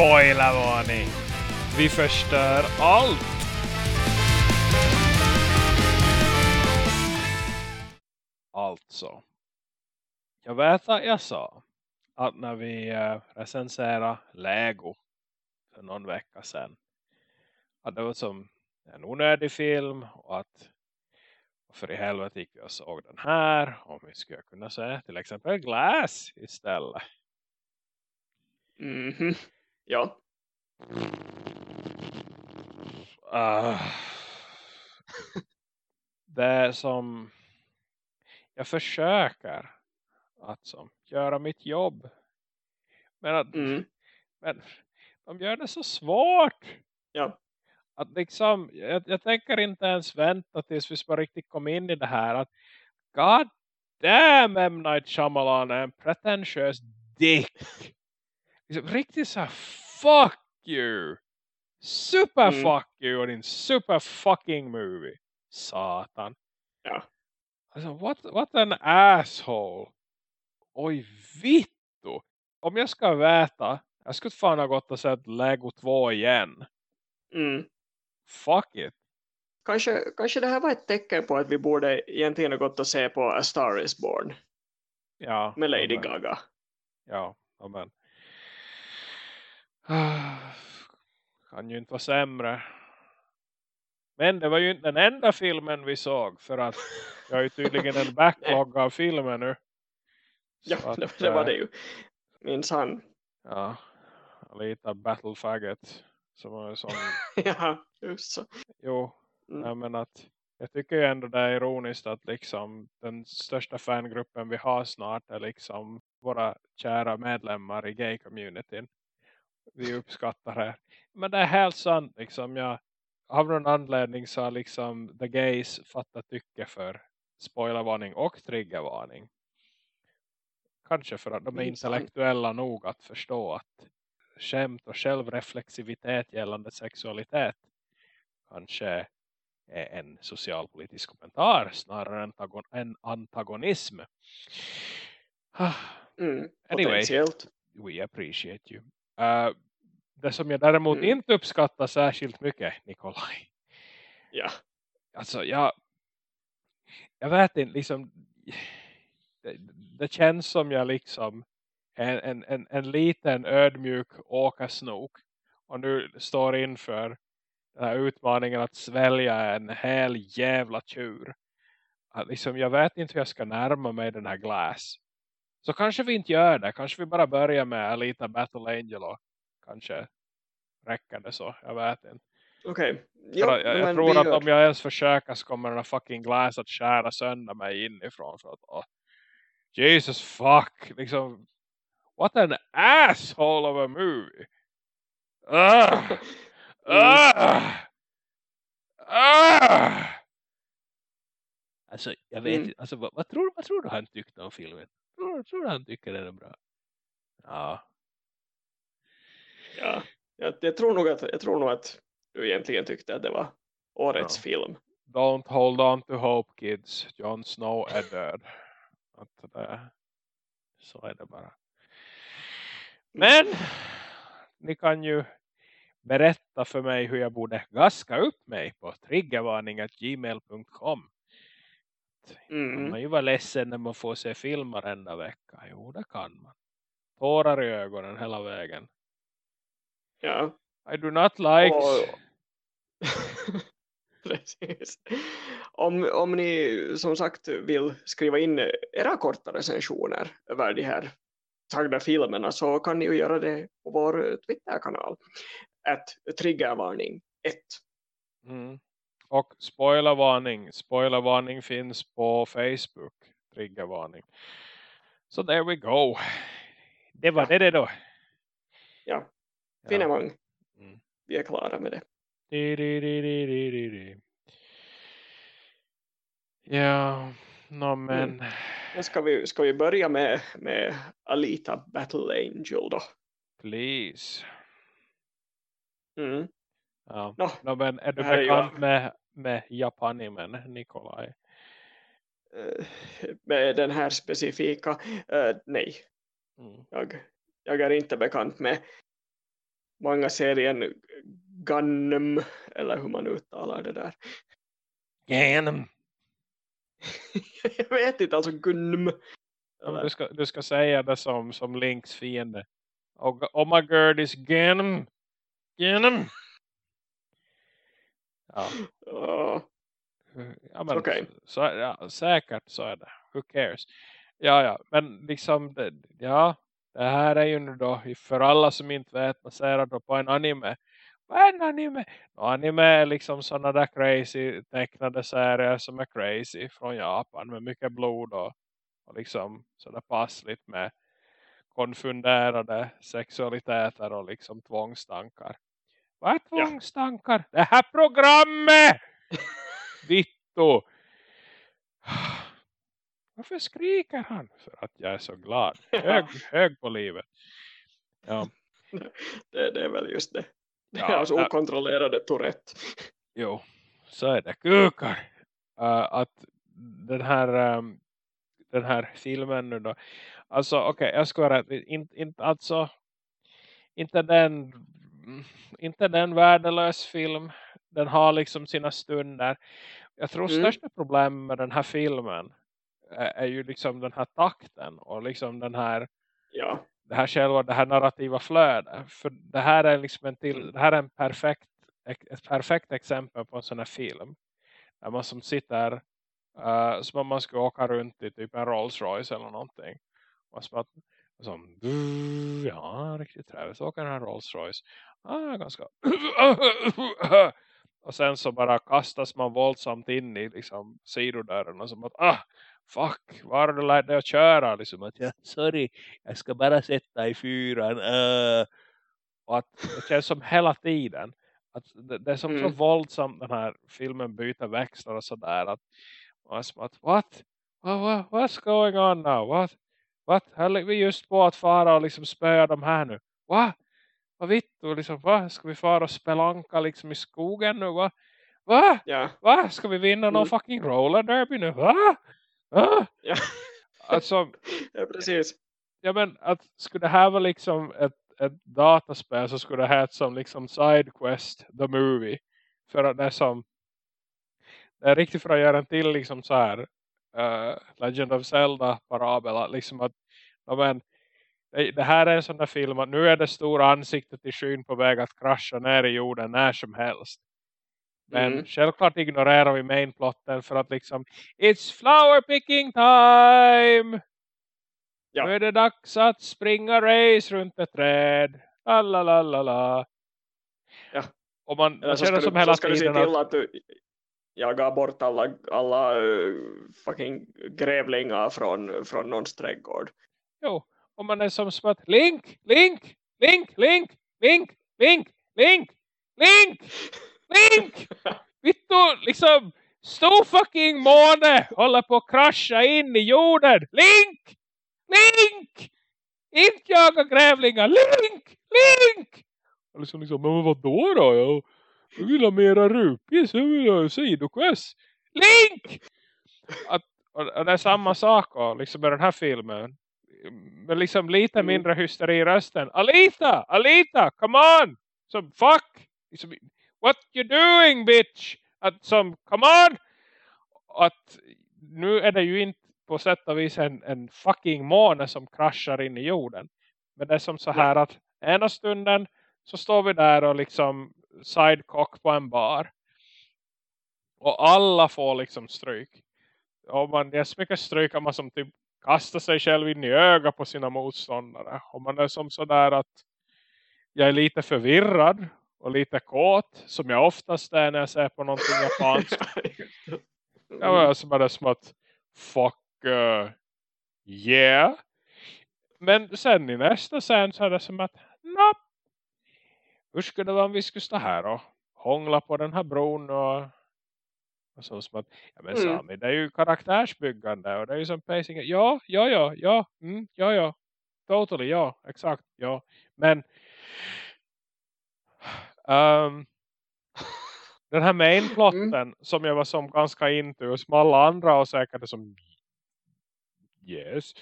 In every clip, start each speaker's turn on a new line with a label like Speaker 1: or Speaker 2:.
Speaker 1: Spoilervarning! Vi förstör allt! Alltså. Jag vet att jag sa att när vi eh, recenserade Lego för någon vecka sedan. Att det var som en onödig film och att för i helvete gick vi och såg den här om vi skulle kunna säga till exempel Glass istället.
Speaker 2: Mm -hmm. Ja.
Speaker 1: Uh, det är som jag försöker att som, göra mitt jobb. Men, att,
Speaker 2: mm.
Speaker 1: men de gör det så svårt.
Speaker 2: Ja.
Speaker 1: Att liksom, jag, jag tänker inte ens vänta tills vi bara riktigt kom in i det här. Att God damn M. Night Shyamalan är en pretentiös dick. Liksom, riktigt så här, fuck you. Super mm. fuck you och din super fucking movie. Satan.
Speaker 2: Ja.
Speaker 1: Alltså, what, what an asshole. Oj, vittu. Om jag ska veta, jag skulle fan ha gått och sett Lego 2 igen.
Speaker 2: Mm.
Speaker 1: Fuck it.
Speaker 2: Kanske, kanske det här var ett tecken på att vi borde egentligen ha gått och se på A Star is Born.
Speaker 1: Ja.
Speaker 2: Med Lady
Speaker 1: amen.
Speaker 2: Gaga.
Speaker 1: Ja, men kan ju inte vara sämre. Men det var ju inte den enda filmen vi såg. För att jag har ju tydligen en backlog av filmer nu.
Speaker 2: Ja, att, det, var det ju. Minns han.
Speaker 1: Ja, lite Battle Faggot. Som som...
Speaker 2: ja, just så.
Speaker 1: Jo, mm. jag menar att jag tycker ju ändå det är ironiskt att liksom den största fangruppen vi har snart är liksom våra kära medlemmar i gay-communityn. Vi uppskattar det. Men det är helt sant liksom. Jag, av någon anledning så har liksom the gays fattat tycke för spoilervarning och triggervarning. Kanske för att de är intellektuella nog att förstå att skämt och självreflexivitet gällande sexualitet kanske är en socialpolitisk kommentar snarare än en antagonism.
Speaker 2: Mm,
Speaker 1: anyway, we appreciate you. Uh, det som jag däremot mm. inte uppskattar särskilt mycket, Nikolaj.
Speaker 2: Ja.
Speaker 1: Alltså, jag, jag vet inte, liksom det, det känns som jag liksom en, en, en, en liten ödmjuk åkasnok och nu står inför den här utmaningen att svälja en hel jävla tjur. Att liksom, jag vet inte hur jag ska närma mig den här glass. Så kanske vi inte gör det. Kanske vi bara börjar med Alita Battle Angel och kanske räcker det så. Jag vet inte.
Speaker 2: Okej. Okay.
Speaker 1: Jag, jag tror att gör... om jag ens försöker så kommer den här fucking glass att skära sönder mig inifrån. För att, oh, Jesus fuck. Liksom, what an asshole of a movie. Uh, uh, uh. Alltså, jag vet mm. alltså, vad, vad, tror, vad tror du han tyckte om filmen? Tror, tror han tycker den är bra? Ja.
Speaker 2: Ja, jag, jag, tror nog att, jag tror nog att du egentligen tyckte att det var årets ja. film.
Speaker 1: Don't hold on to hope kids. Jon Snow är död. Att det, så är det bara. Men ni kan ju berätta för mig hur jag borde gaska upp mig på triggervarning.gmail.com
Speaker 2: mm.
Speaker 1: Man ju vara ledsen när man får se film varenda vecka. Jo, det kan man. Tårar i ögonen hela vägen.
Speaker 2: Ja.
Speaker 1: I do not like... Och...
Speaker 2: Precis. Om, om ni som sagt vill skriva in era korta recensioner över de här sagda filmerna så kan ni ju göra det på vår Twitter-kanal. Ett triggervarning 1.
Speaker 1: Mm. Och spoilervarning. Spoilervarning finns på Facebook. Triggervarning. Så so there we go. Det var ja. det, det då.
Speaker 2: Ja. Finemang. Ja. Mm. Vi är klara med det.
Speaker 1: Di, di, di, ja, no, men...
Speaker 2: Mm. Ska, vi, ska vi börja med, med Alita Battle Angel då?
Speaker 1: Please.
Speaker 2: Mm.
Speaker 1: Ja. No, no, men är du bekant med, med Japanimen, Nikolaj?
Speaker 2: Uh, med den här specifika? Uh, nej. Mm. Jag, jag är inte bekant med många serien Gunnum eller hur man uttalar det där.
Speaker 1: Ganem.
Speaker 2: jag vet inte, alltså Gunnum.
Speaker 1: Du, ska, du ska säga det som, som Links fiende. Oh, oh my god is Ganem. Ganem. Ja. Ja men,
Speaker 2: okay.
Speaker 1: så, ja, säkert så är det. Who cares? Ja, ja. Men liksom, det, ja. Det här är ju nu då, för alla som inte vet, baserat på en anime. Vad är en anime? Och anime är liksom sådana där crazy tecknade serier som är crazy från Japan med mycket blod och, och liksom sådär passligt med konfunderade sexualiteter och liksom tvångstankar. Vad är tvångstankar? Ja. Det här programmet! Vitto! Varför skriker han? För att jag är så glad. Hög, hög på livet. Ja.
Speaker 2: Det, det är väl just det. Det är ja, alltså okontrollerade Tourette.
Speaker 1: Jo, så är det. Kukar! Uh, att den här, um, den här filmen nu då. Alltså okej, okay, jag ska vara in, in, alltså inte den inte den värdelös film. Den har liksom sina stunder. Jag tror mm. största problemet med den här filmen är, är, ju liksom den här takten och liksom den här
Speaker 2: ja.
Speaker 1: det här själva det här narrativa flödet. För det här är liksom en till, det här är en perfekt ett perfekt exempel på en sån här film. Där man som sitter uh, som om man ska åka runt i typ en Rolls Royce eller någonting. Och som att som, ja, riktigt trevligt. Åka den här Rolls Royce. Ah, ganska. och sen så bara kastas man våldsamt in i liksom sidodörren. Och som att, ah, fuck, var har du lärt dig att köra? Liksom att, ja, sorry, jag ska bara sätta i fyran. Uh. Och att det känns som hela tiden. Att det, det är som mm. så våldsamt den här filmen byter växlar och sådär. Att är som att, what? What, what? What's going on now? What? What? Höll vi just på att fara och liksom spöa de här nu? Va? Vad vitt? Liksom, va? Ska vi fara och spelanka liksom i skogen nu? Va? Va?
Speaker 2: Ja.
Speaker 1: Va? Ska vi vinna någon mm. fucking roller derby nu? Va? Va?
Speaker 2: Ja.
Speaker 1: Alltså,
Speaker 2: ja, precis.
Speaker 1: Ja, men att skulle det här vara liksom ett, ett dataspel så skulle det här som liksom Sidequest the movie. För att det är som det är riktigt för att göra en till liksom så här uh, Legend of Zelda parabel liksom att ja, men, det, det, här är en sån där film att nu är det stora ansiktet i skyn på väg att krascha ner i jorden när som helst. Men mm. självklart ignorerar vi mainplotten för att liksom It's flower picking time! Ja. Nu är det dags att springa race runt ett träd. Lalalala.
Speaker 2: Ja.
Speaker 1: Och man, man känner som hela
Speaker 2: tiden... Du till att du jagar bort alla, alla uh, fucking grävlingar från, från någons trädgård.
Speaker 1: Jo, och man är som att Link, Link, Link, Link, Link, Link, Link, Link, Link! Vittu, liksom stor fucking måne håller på att krascha in i jorden. Link! Link! Inte jaga grävlingar. Link! Link! Och liksom, liksom, men vad då då? Jag, jag vill ha mera rupies. Jag vill ha sidoquest. Link! Att, och det är samma sak och liksom med den här filmen. Men liksom lite mm. mindre hysteri i rösten. Alita! Alita! Come on! Så fuck! Liksom, what you doing bitch? Att som, come on! Att nu är det ju inte på sätt och vis en, en fucking måne som kraschar in i jorden. Men det är som så här att ena stunden så står vi där och liksom sidecock på en bar. Och alla får liksom stryk. Och man, det är så mycket stryk att man som typ kastar sig själv in i ögat på sina motståndare. Och man är som sådär att jag är lite förvirrad och lite kåt. Som jag oftast är när jag ser på någonting japanskt. jag var som bara som att fuck uh, yeah. Men sen i nästa scen så är det som att nope. Hur skulle det vara om vi skulle stå här och hångla på den här bron och, och så som att, ja men mm. Sami, det är ju karaktärsbyggande och det är ju som pacing. Ja, ja, ja, ja, mm, ja, ja. Totally, ja, exakt, ja. Men um, den här mainplotten mm. som jag var som ganska into och som alla andra och säkert som yes.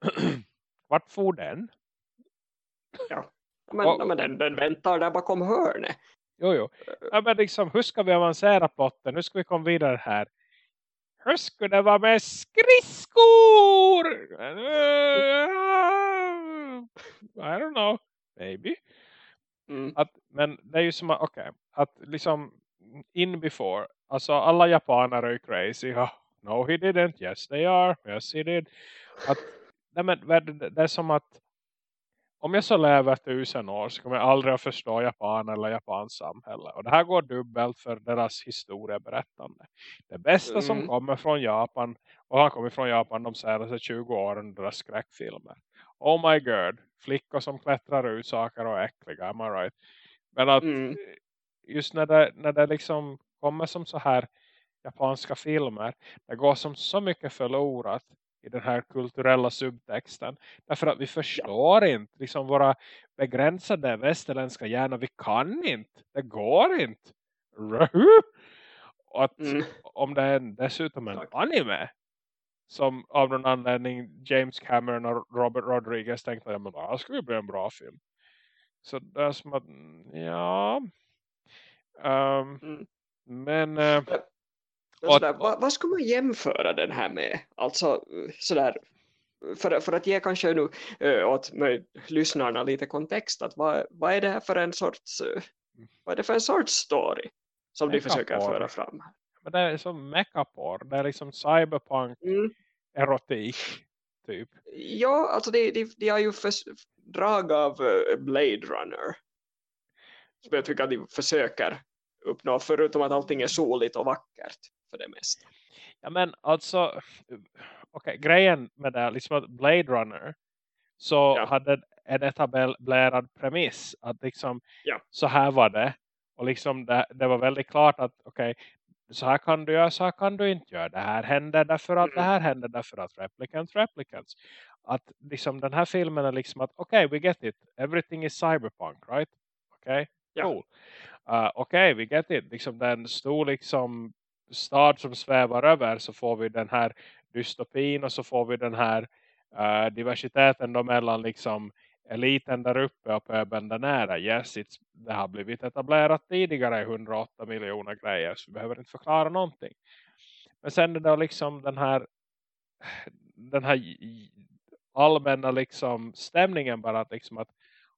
Speaker 1: Vart får den?
Speaker 2: Ja. Men,
Speaker 1: Och-
Speaker 2: men den, den väntar där bakom hörnet.
Speaker 1: Jo, jo. Ja, men liksom, hur ska vi avancera plotten? Hur ska vi komma vidare här? Hur skulle det vara med skridskor? I don't know. Maybe.
Speaker 2: Mm.
Speaker 1: Att, men det är ju som att, okej. att liksom in before. Alltså alla japaner är ju crazy. Ja, no he didn't. Yes they are. Yes he did. Att, nej, men, det är som att om jag så lever tusen år så kommer jag aldrig att förstå Japan eller Japans samhälle. Och det här går dubbelt för deras historieberättande. Det bästa som
Speaker 2: Mm.
Speaker 1: kommer från Japan och har kommit från Japan de senaste 20 åren deras skräckfilmer. Oh my god, flickor som klättrar ut saker och är äckliga, am I right? Men att
Speaker 2: Mm.
Speaker 1: just när det, när det liksom kommer som så här japanska filmer, det går som så mycket förlorat i den här kulturella subtexten. Därför att vi förstår inte liksom våra begränsade västerländska hjärnor. Vi kan inte. Det går inte. Och att
Speaker 2: Mm.
Speaker 1: om det är dessutom en
Speaker 2: Tack.
Speaker 1: anime som av någon anledning James Cameron och Robert Rodriguez tänkte att det här skulle bli en bra film. Så det är som att, mm, ja. Ehm,
Speaker 2: Mm.
Speaker 1: men Och-
Speaker 2: sådär, vad, vad ska man jämföra den här med? Alltså eh, sådär, för, för att ge kanske nu äh, åt mig, lyssnarna lite kontext, att vad, vad är det här för en sorts, eh, vad är det för en sorts story som de försöker föra fram?
Speaker 1: men det är som mechaporr. Det är liksom cyberpunk
Speaker 2: Mm.
Speaker 1: erotik typ.
Speaker 2: Ja, alltså de, de, de har ju förs- drag av eh, Blade Runner. Som jag tycker att de försöker uppnå, förutom att allting är soligt och vackert för det mesta.
Speaker 1: Ja men alltså okej, grejen med det är liksom att Blade Runner så
Speaker 2: Ja.
Speaker 1: hade en etablerad premiss att liksom
Speaker 2: Ja.
Speaker 1: så här var det och liksom det, det var väldigt klart att okej så här kan du göra, så här kan du inte göra. Det här händer därför att
Speaker 2: Mm.
Speaker 1: det här händer därför att replicants, replicants. Att liksom den här filmen är liksom att okej, we get it. Everything is cyberpunk, right? Okej,
Speaker 2: Ja.
Speaker 1: cool. Uh, okej, we get it. Liksom den stor liksom stad som svävar över så får vi den här dystopin och så får vi den här uh, diversiteten då mellan liksom eliten där uppe och pöbeln där nära. Yes, it's, det har blivit etablerat tidigare i 108 miljoner grejer så vi behöver inte förklara någonting. Men sen är det då liksom den här den här allmänna liksom stämningen bara att liksom att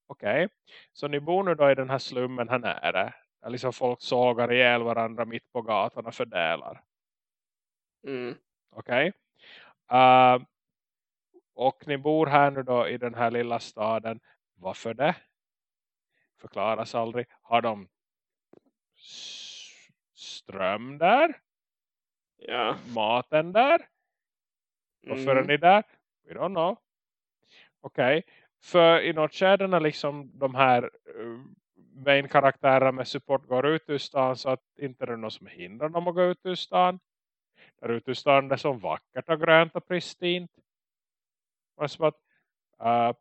Speaker 1: okej, så ni bor nu då i den här slummen här nära. Liksom folk sågar ihjäl varandra mitt på gatan och fördelar.
Speaker 2: Mm.
Speaker 1: Okej. Uh, och ni bor här nu då i den här lilla staden. Varför det? Förklaras aldrig. Har de ström där?
Speaker 2: Ja.
Speaker 1: Maten där? Varför är
Speaker 2: Mm.
Speaker 1: ni där? We don't know. Okej. För i något skede när liksom de här main-karaktärerna med support går ut ur stan så att inte det är någon som hindrar dem att gå ut ur stan. Där ute ur stan det är så vackert och grönt och pristint. Och som att uh,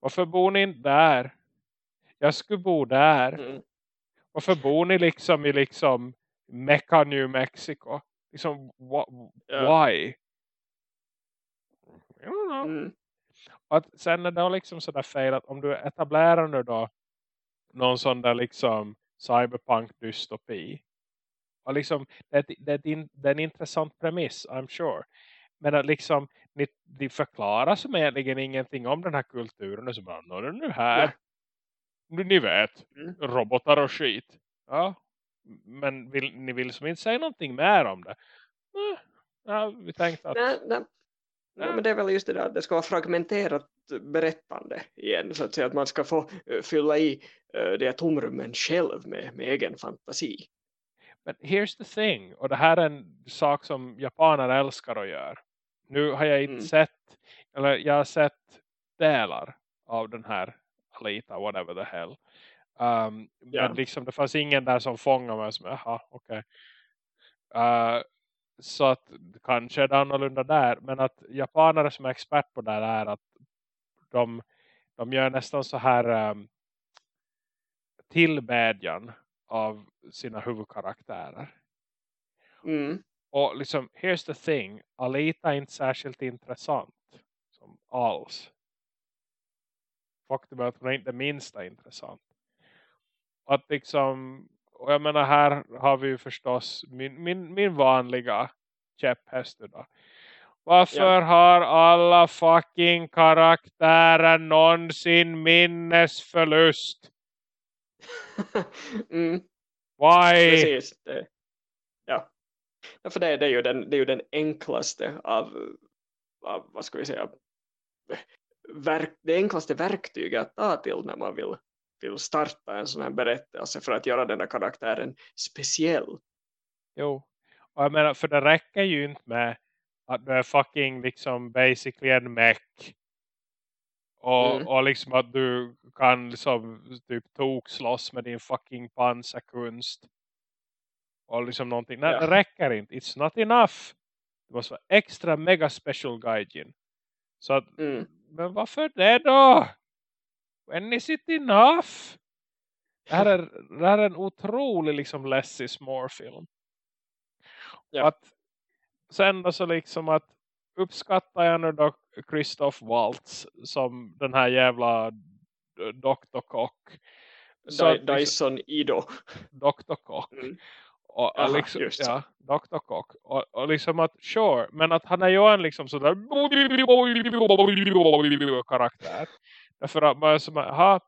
Speaker 1: varför bor ni inte där? Jag skulle bo där.
Speaker 2: Mm.
Speaker 1: Varför bor ni liksom i liksom Mecca, New Mexico? Liksom,
Speaker 2: Ja.
Speaker 1: why?
Speaker 2: Mm.
Speaker 1: att sen är det liksom sådär fel att om du etablerar nu då någon sån där liksom cyberpunk dystopi och liksom det, det, det är en intressant premiss I'm sure men att liksom ni, de förklarar som egentligen ingenting om den här kulturen och så bara, nå är nu här
Speaker 2: Ja.
Speaker 1: nu, ni vet,
Speaker 2: Mm.
Speaker 1: robotar och skit ja, men vill, ni vill som inte säga någonting mer om det ja, vi tänkte att
Speaker 2: Nej, nej. Nej, men det är väl just det där att det ska vara fragmenterat berättande igen så att säga att man ska få eh, fylla i uh, de här tomrummen själv med, med egen fantasi.
Speaker 1: Men here's the thing. Och det här är en sak som japaner älskar att göra. Nu har jag inte
Speaker 2: Mm.
Speaker 1: sett. Eller jag har sett delar av den här Alita. Whatever the hell. Um,
Speaker 2: Ja.
Speaker 1: Men liksom det fanns ingen där som fångade mig. Som, Jaha okej. Uh, så att kanske är det annorlunda där. Men att japaner som är expert på det här är att de, de gör nästan så här um, tillbedjan av sina huvudkaraktärer.
Speaker 2: Mm.
Speaker 1: Och liksom, here's the thing. Alita är inte särskilt intressant. Som alls. faktum är att hon är inte minsta intressant. Att liksom, och jag menar här har vi ju förstås min, min, min vanliga käpphäst då. Varför ja. har alla fucking karaktärer någonsin minnesförlust?
Speaker 2: mm.
Speaker 1: Why?
Speaker 2: Precis. Ja. För det, det, är ju den, det är ju den enklaste av, av vad ska vi säga, verk, det enklaste verktyget att ta till när man vill, vill starta en sån här berättelse för att göra den här karaktären speciell.
Speaker 1: Jo, och jag menar, för det räcker ju inte med att du är fucking liksom basically en mech. Och, mm. och liksom att du kan liksom typ tok slåss med din fucking pansarkunst. Och liksom någonting. Nej, ja. det räcker inte. It's not enough. Det måste vara extra mega special gaijin. Så att, mm. men varför det då? When is it enough? Det här är, det här är en otrolig liksom less is more film. Ja. Att, sen så liksom att uppskattar jag nu då Christoph Waltz som den här jävla Dr. Kock.
Speaker 2: Så liksom Dyson Ido.
Speaker 1: Dr. Kock. Mm. Och, Aha, liksom, ja, Dr. Kock. Och, och liksom att, sure, men att han är ju en liksom sådär karaktär. Därför att man är som, aha,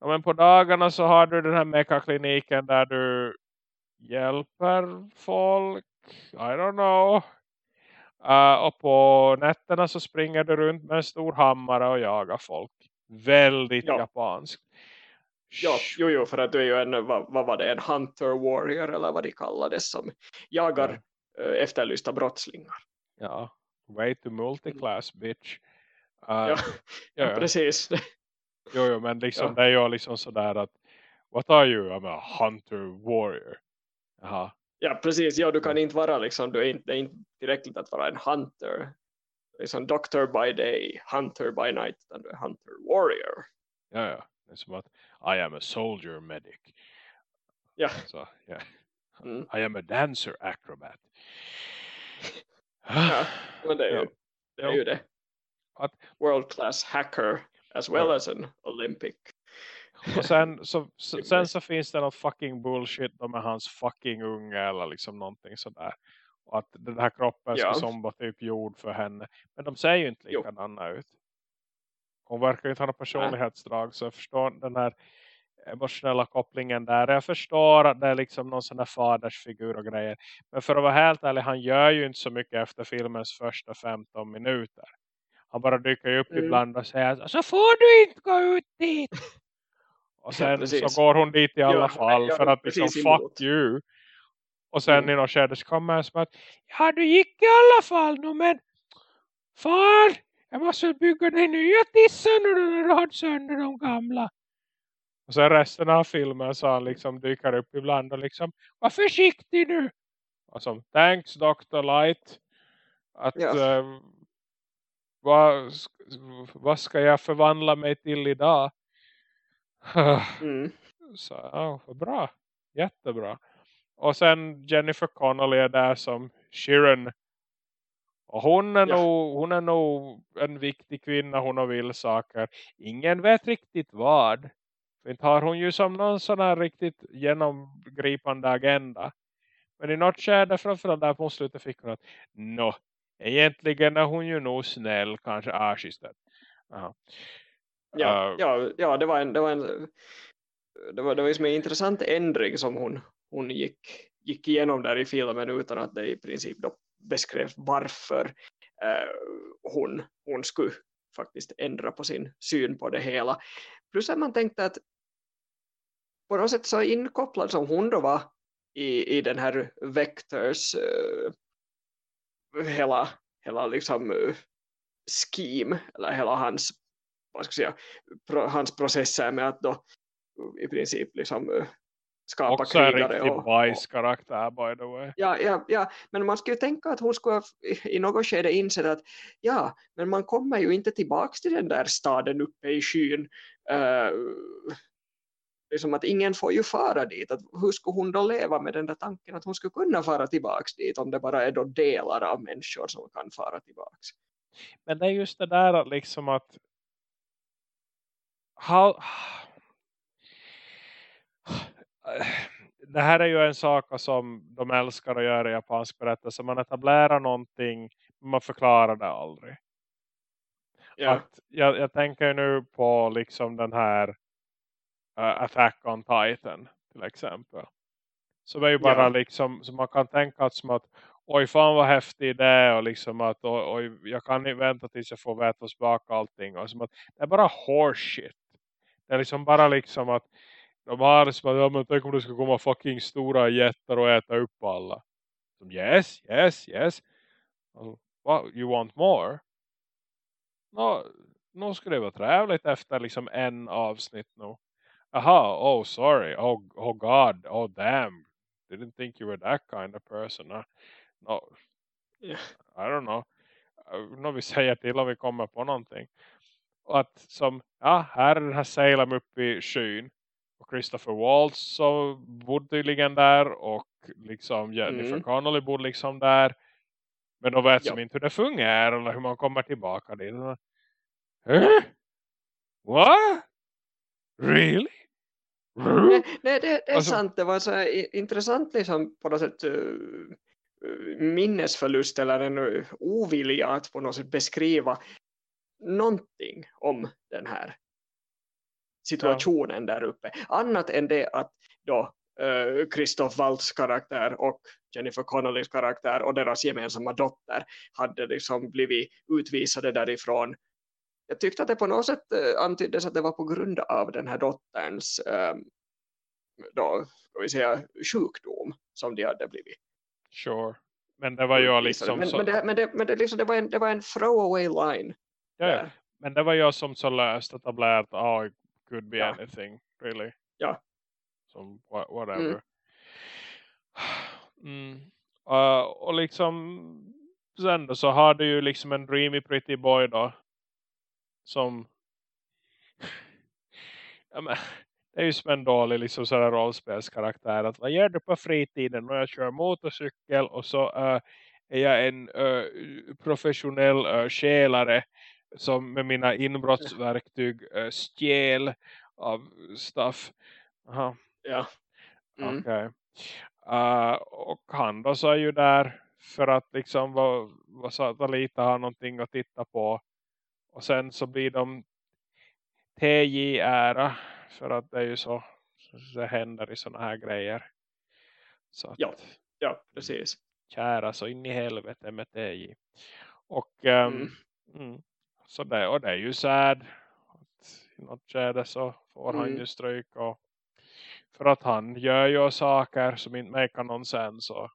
Speaker 1: ja, men på dagarna så har du den här mekakliniken där du hjälper folk. I don't know. Uh, och på nätterna så springer du runt med en stor hammare och jagar folk. Väldigt ja. japanskt.
Speaker 2: Ja, jo, jo, för att du är ju en, vad, vad var det, en hunter warrior eller vad de kallades som jagar ja. uh, efterlysta brottslingar.
Speaker 1: Ja, way to multiclass bitch. Uh,
Speaker 2: ja, ja, precis.
Speaker 1: Jo, jo, men liksom, det är ju liksom sådär att what are you? I'm a hunter warrior. Jaha.
Speaker 2: Ja, precis. Ja, du kan inte vara liksom, du är inte, det är inte tillräckligt att vara en hunter. Liksom doctor by day, hunter by night, utan du är hunter warrior.
Speaker 1: Ja, ja. Det är som att I am a soldier medic.
Speaker 2: Ja.
Speaker 1: Så, ja. Mm. I am a dancer acrobat.
Speaker 2: ja, men det är ju, det. Är ju det. Att, World class hacker as well as an Olympic
Speaker 1: och sen så, sen så finns det något fucking bullshit med hans fucking unge eller liksom någonting sådär. Och att den här kroppen ja. ska som vara typ gjord för henne. Men de ser ju inte likadana ut. Hon verkar ju inte ha något personlighetsdrag. Så jag förstår den här emotionella kopplingen där. Jag förstår att det är liksom någon sån där fadersfigur och grejer. Men för att vara helt ärlig, han gör ju inte så mycket efter filmens första 15 minuter. Han bara dyker upp mm. ibland och säger så får du inte gå ut dit. Och sen ja, så går hon dit i alla ja, fall ja, för att liksom fuck you. Och sen mm. i något skede så kommer jag som att ja du gick i alla fall nu men far jag måste bygga dig nya tissar nu när du har sönder de gamla. Och sen resten av filmen så han liksom dyker upp ibland och liksom var försiktig nu. Och som thanks Dr. Light. Att ja. äh, vad, vad ska jag förvandla mig till idag?
Speaker 2: Mm.
Speaker 1: Så ja, bra. Jättebra. Och sen Jennifer Connelly är där som Sharon. Och hon är, ja. nog, hon är nog en viktig kvinna. Hon har vill saker. Ingen vet riktigt vad. För inte har hon ju som någon sån här riktigt genomgripande agenda. Men i något skede framförallt där på slutet fick hon att no, egentligen är hon ju nog snäll. Kanske arsistet. Uh,
Speaker 2: Ja, uh, ja, ja det var en, det var en det var, det var liksom en intressant ändring som hon, hon gick, gick igenom där i filmen utan att det i princip då beskrevs varför uh, hon, hon skulle faktiskt ändra på sin syn på det hela. Plus att man tänkte att på något sätt så inkopplad som hon då var i, i den här Vectors uh, hela, hela liksom scheme eller hela hans vad ska säga, hans processer med att då i princip liksom skapa
Speaker 1: Också
Speaker 2: krigare.
Speaker 1: Också en riktig bajskaraktär by the way.
Speaker 2: Ja, ja, ja, men man skulle tänka att hon skulle i något skede insett att ja, men man kommer ju inte tillbaka till den där staden uppe i skyn. Uh, liksom att ingen får ju fara dit. Att hur skulle hon då leva med den där tanken att hon skulle kunna fara tillbaka dit om det bara är då delar av människor som kan fara tillbaka.
Speaker 1: Men det är just det där att liksom att how, det här är ju en sak som de älskar att göra i japansk berättelse. Man etablerar någonting, men man förklarar det aldrig.
Speaker 2: Ja.
Speaker 1: Att, jag, jag tänker nu på liksom den här Attack on Titan till exempel. Så det är ju bara
Speaker 2: Ja.
Speaker 1: liksom, så man kan tänka att som att oj fan vad häftig det är och liksom att oj, oj, jag kan inte vänta tills jag får veta tillbaka allting och som att det är bara horseshit. Det är liksom bara liksom att de har liksom att ja, men tänk om det ska komma fucking stora jättar och äta upp alla. Som, yes, yes, yes. Alltså, what, you want more? Nå, no, skulle det vara trevligt efter liksom en avsnitt nu. Aha, oh sorry, oh, oh god, oh damn. Didn't think you were that kind of person. No,
Speaker 2: Ja.
Speaker 1: I don't know. Uh, no, vi säger till om vi kommer på någonting. Och att som, ja, här är den här Salem uppe i skyn. Och Christopher Waltz så bodde tydligen där. Och liksom Jennifer
Speaker 2: Mm.
Speaker 1: Connelly bodde liksom där. Men de vet
Speaker 2: Ja.
Speaker 1: som inte hur det fungerar. Eller hur man kommer tillbaka dit. Huh? What? Really?
Speaker 2: Nej, nej, det, det är
Speaker 1: Alltså-
Speaker 2: sant. Det var så intressant liksom på något sätt uh, uh, minnesförlust eller en uh, ovilja att på något sätt beskriva någonting om den här situationen där uppe. Annat än det att då uh, Christoph Waltz karaktär och Jennifer Connellys karaktär och deras gemensamma dotter hade liksom blivit utvisade därifrån. Jag tyckte att det på något sätt uh, antyddes att det var på grund av den här dotterns um, då, ska vi säga, sjukdom som de hade blivit
Speaker 1: Sure. Men det var
Speaker 2: utvisade.
Speaker 1: liksom
Speaker 2: men,
Speaker 1: så,
Speaker 2: men, det, men, det, men det, liksom, det, var en, det var en throwaway line
Speaker 1: ja, ja. Men det var ju som så löst att det blev att oh, it could be
Speaker 2: Ja.
Speaker 1: anything, really.
Speaker 2: Ja.
Speaker 1: Som wha- whatever. Mm. Uh, och liksom sen då så har du ju liksom en dreamy pretty boy då. Som ja, men, det är ju som en dålig liksom sådär rollspelskaraktär. Att vad gör du på fritiden? Och jag kör motorcykel och så uh, är jag en uh, professionell uh, själare som med mina inbrottsverktyg uh, stjäl av stuff. Aha,
Speaker 2: Ja. Mm.
Speaker 1: okej. Uh, och han då så är ju där för att liksom vad, vad Satalita har någonting att titta på. Och sen så blir de TJ-ära för att det är ju så så det händer i såna här grejer. Så att,
Speaker 2: Ja. ja, precis.
Speaker 1: kära så in i helvete med TJ. Och, ehm,
Speaker 2: Mm.
Speaker 1: mm, så det, och det är ju sad. Att I något skede så får han
Speaker 2: Mm.
Speaker 1: ju stryk. Och, för att han gör ju saker som inte makar någon sens. Och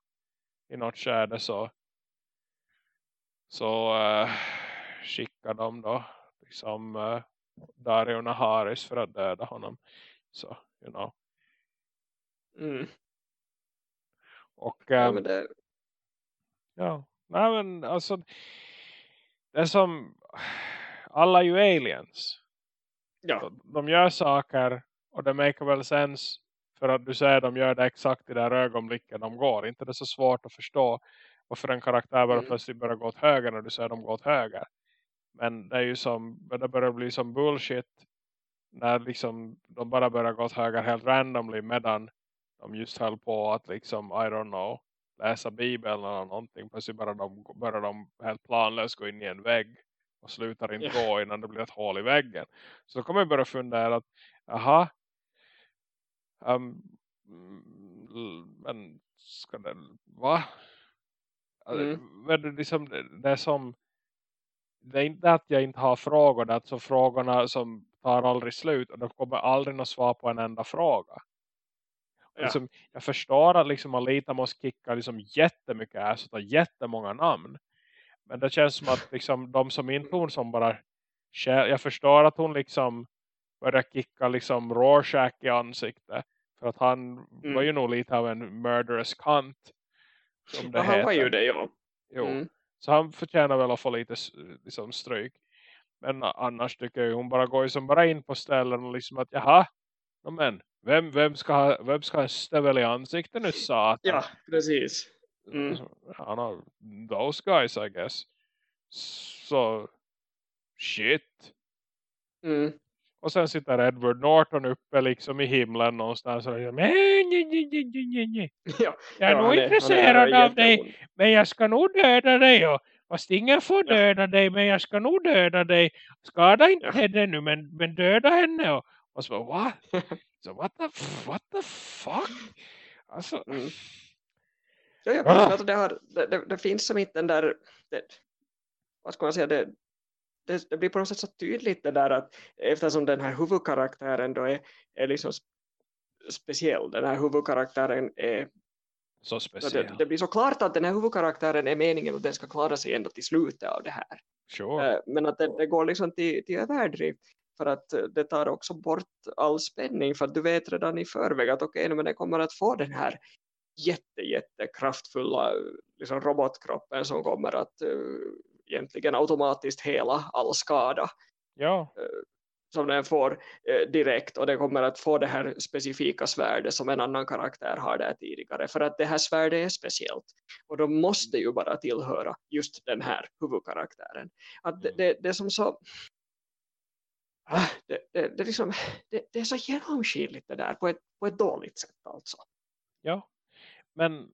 Speaker 1: i något skede så så uh, skickar de då liksom uh, Dario Naharis för att döda honom. Så, you know.
Speaker 2: Mm.
Speaker 1: Och
Speaker 2: Ja,
Speaker 1: ehm,
Speaker 2: men det,
Speaker 1: Ja, nej men alltså det är som alla är ju aliens.
Speaker 2: ja,
Speaker 1: De- De gör saker och det make väl sens för att du säger de gör det exakt i det här ögonblicket de går. Inte det är så svårt att förstå varför en karaktär bara
Speaker 2: Mm.
Speaker 1: plötsligt börjar gå åt höger när du säger de går åt höger. Men det är ju som, det börjar bli som bullshit när liksom de bara börjar gå åt höger helt randomly medan de just höll på att liksom, I don't know, läsa bibeln eller någonting. Plötsligt bara de, börjar de helt planlöst gå in i en vägg och slutar inte
Speaker 2: Ja.
Speaker 1: gå innan det blir ett hål i väggen. Så då kommer jag börja fundera att, aha, um, men ska det, va?
Speaker 2: Mm.
Speaker 1: Men det, liksom, det är som, det är inte att jag inte har frågor, det är alltså frågorna som tar aldrig slut och de kommer aldrig något svar på en enda fråga.
Speaker 2: ja.
Speaker 1: Liksom, jag förstår att liksom Alita måste kicka liksom jättemycket ass och ta jättemånga namn. Men det känns som att liksom, de som inte hon som bara jag förstår att hon liksom börjar kicka liksom Rorschach i ansiktet. För att han
Speaker 2: Mm.
Speaker 1: var ju nog lite av en murderous cunt. Som det
Speaker 2: Ja, han var ju det, ja.
Speaker 1: Jo.
Speaker 2: Mm.
Speaker 1: Så han förtjänar väl att få lite liksom, stryk. Men annars tycker jag hon bara går som bara in på ställen och liksom att jaha, men vem, vem, ska ha, vem ska ha stövel i ansiktet nu satan?
Speaker 2: Ja, precis. Mm.
Speaker 1: Han har those guys I guess. Så shit.
Speaker 2: Mm.
Speaker 1: Och sen sitter Edward Norton uppe liksom i himlen någonstans. Och liksom, "Nej, nej, nej, nej, nej.
Speaker 2: Ja,
Speaker 1: Jag är
Speaker 2: ja,
Speaker 1: nog
Speaker 2: han är-
Speaker 1: intresserad av dig. Men jag ska nog döda dig. Och, fast ingen får
Speaker 2: Ja.
Speaker 1: döda dig. Men jag ska nog döda dig. Skada inte
Speaker 2: Ja.
Speaker 1: henne nu. Men, men döda henne. Och, och så bara, what? Så what the, what the fuck? Alltså,
Speaker 2: Mm. Ja, ja,
Speaker 1: Ah.
Speaker 2: alltså det, har, det, det, det finns som inte den där, det, vad ska man säga, det, det, det blir på något sätt så tydligt det där att eftersom den här huvudkaraktären då är, är liksom sp- speciell, den här huvudkaraktären är,
Speaker 1: så
Speaker 2: det,
Speaker 1: speciellt.
Speaker 2: det blir så klart att den här huvudkaraktären är meningen att den ska klara sig ända till slutet av det här.
Speaker 1: Sure.
Speaker 2: Eh, Men att det, det går liksom till, till överdrift för att eh, det tar också bort all spänning för att du vet redan i förväg att okej, okay, men den kommer att få den här jätte, jätte kraftfulla eh, liksom robotkroppen som kommer att uh, egentligen automatiskt hela all skada.
Speaker 1: Ja,
Speaker 2: som den får eh, direkt och den kommer att få det här specifika svärdet som en annan karaktär har där tidigare för att det här svärdet är speciellt. Och de måste ju bara tillhöra just den här huvudkaraktären. Att det, det, det är som så Ah, det, det, det, är liksom, det, det är så genomskinligt det där på ett, på ett dåligt sätt alltså.
Speaker 1: ja. Men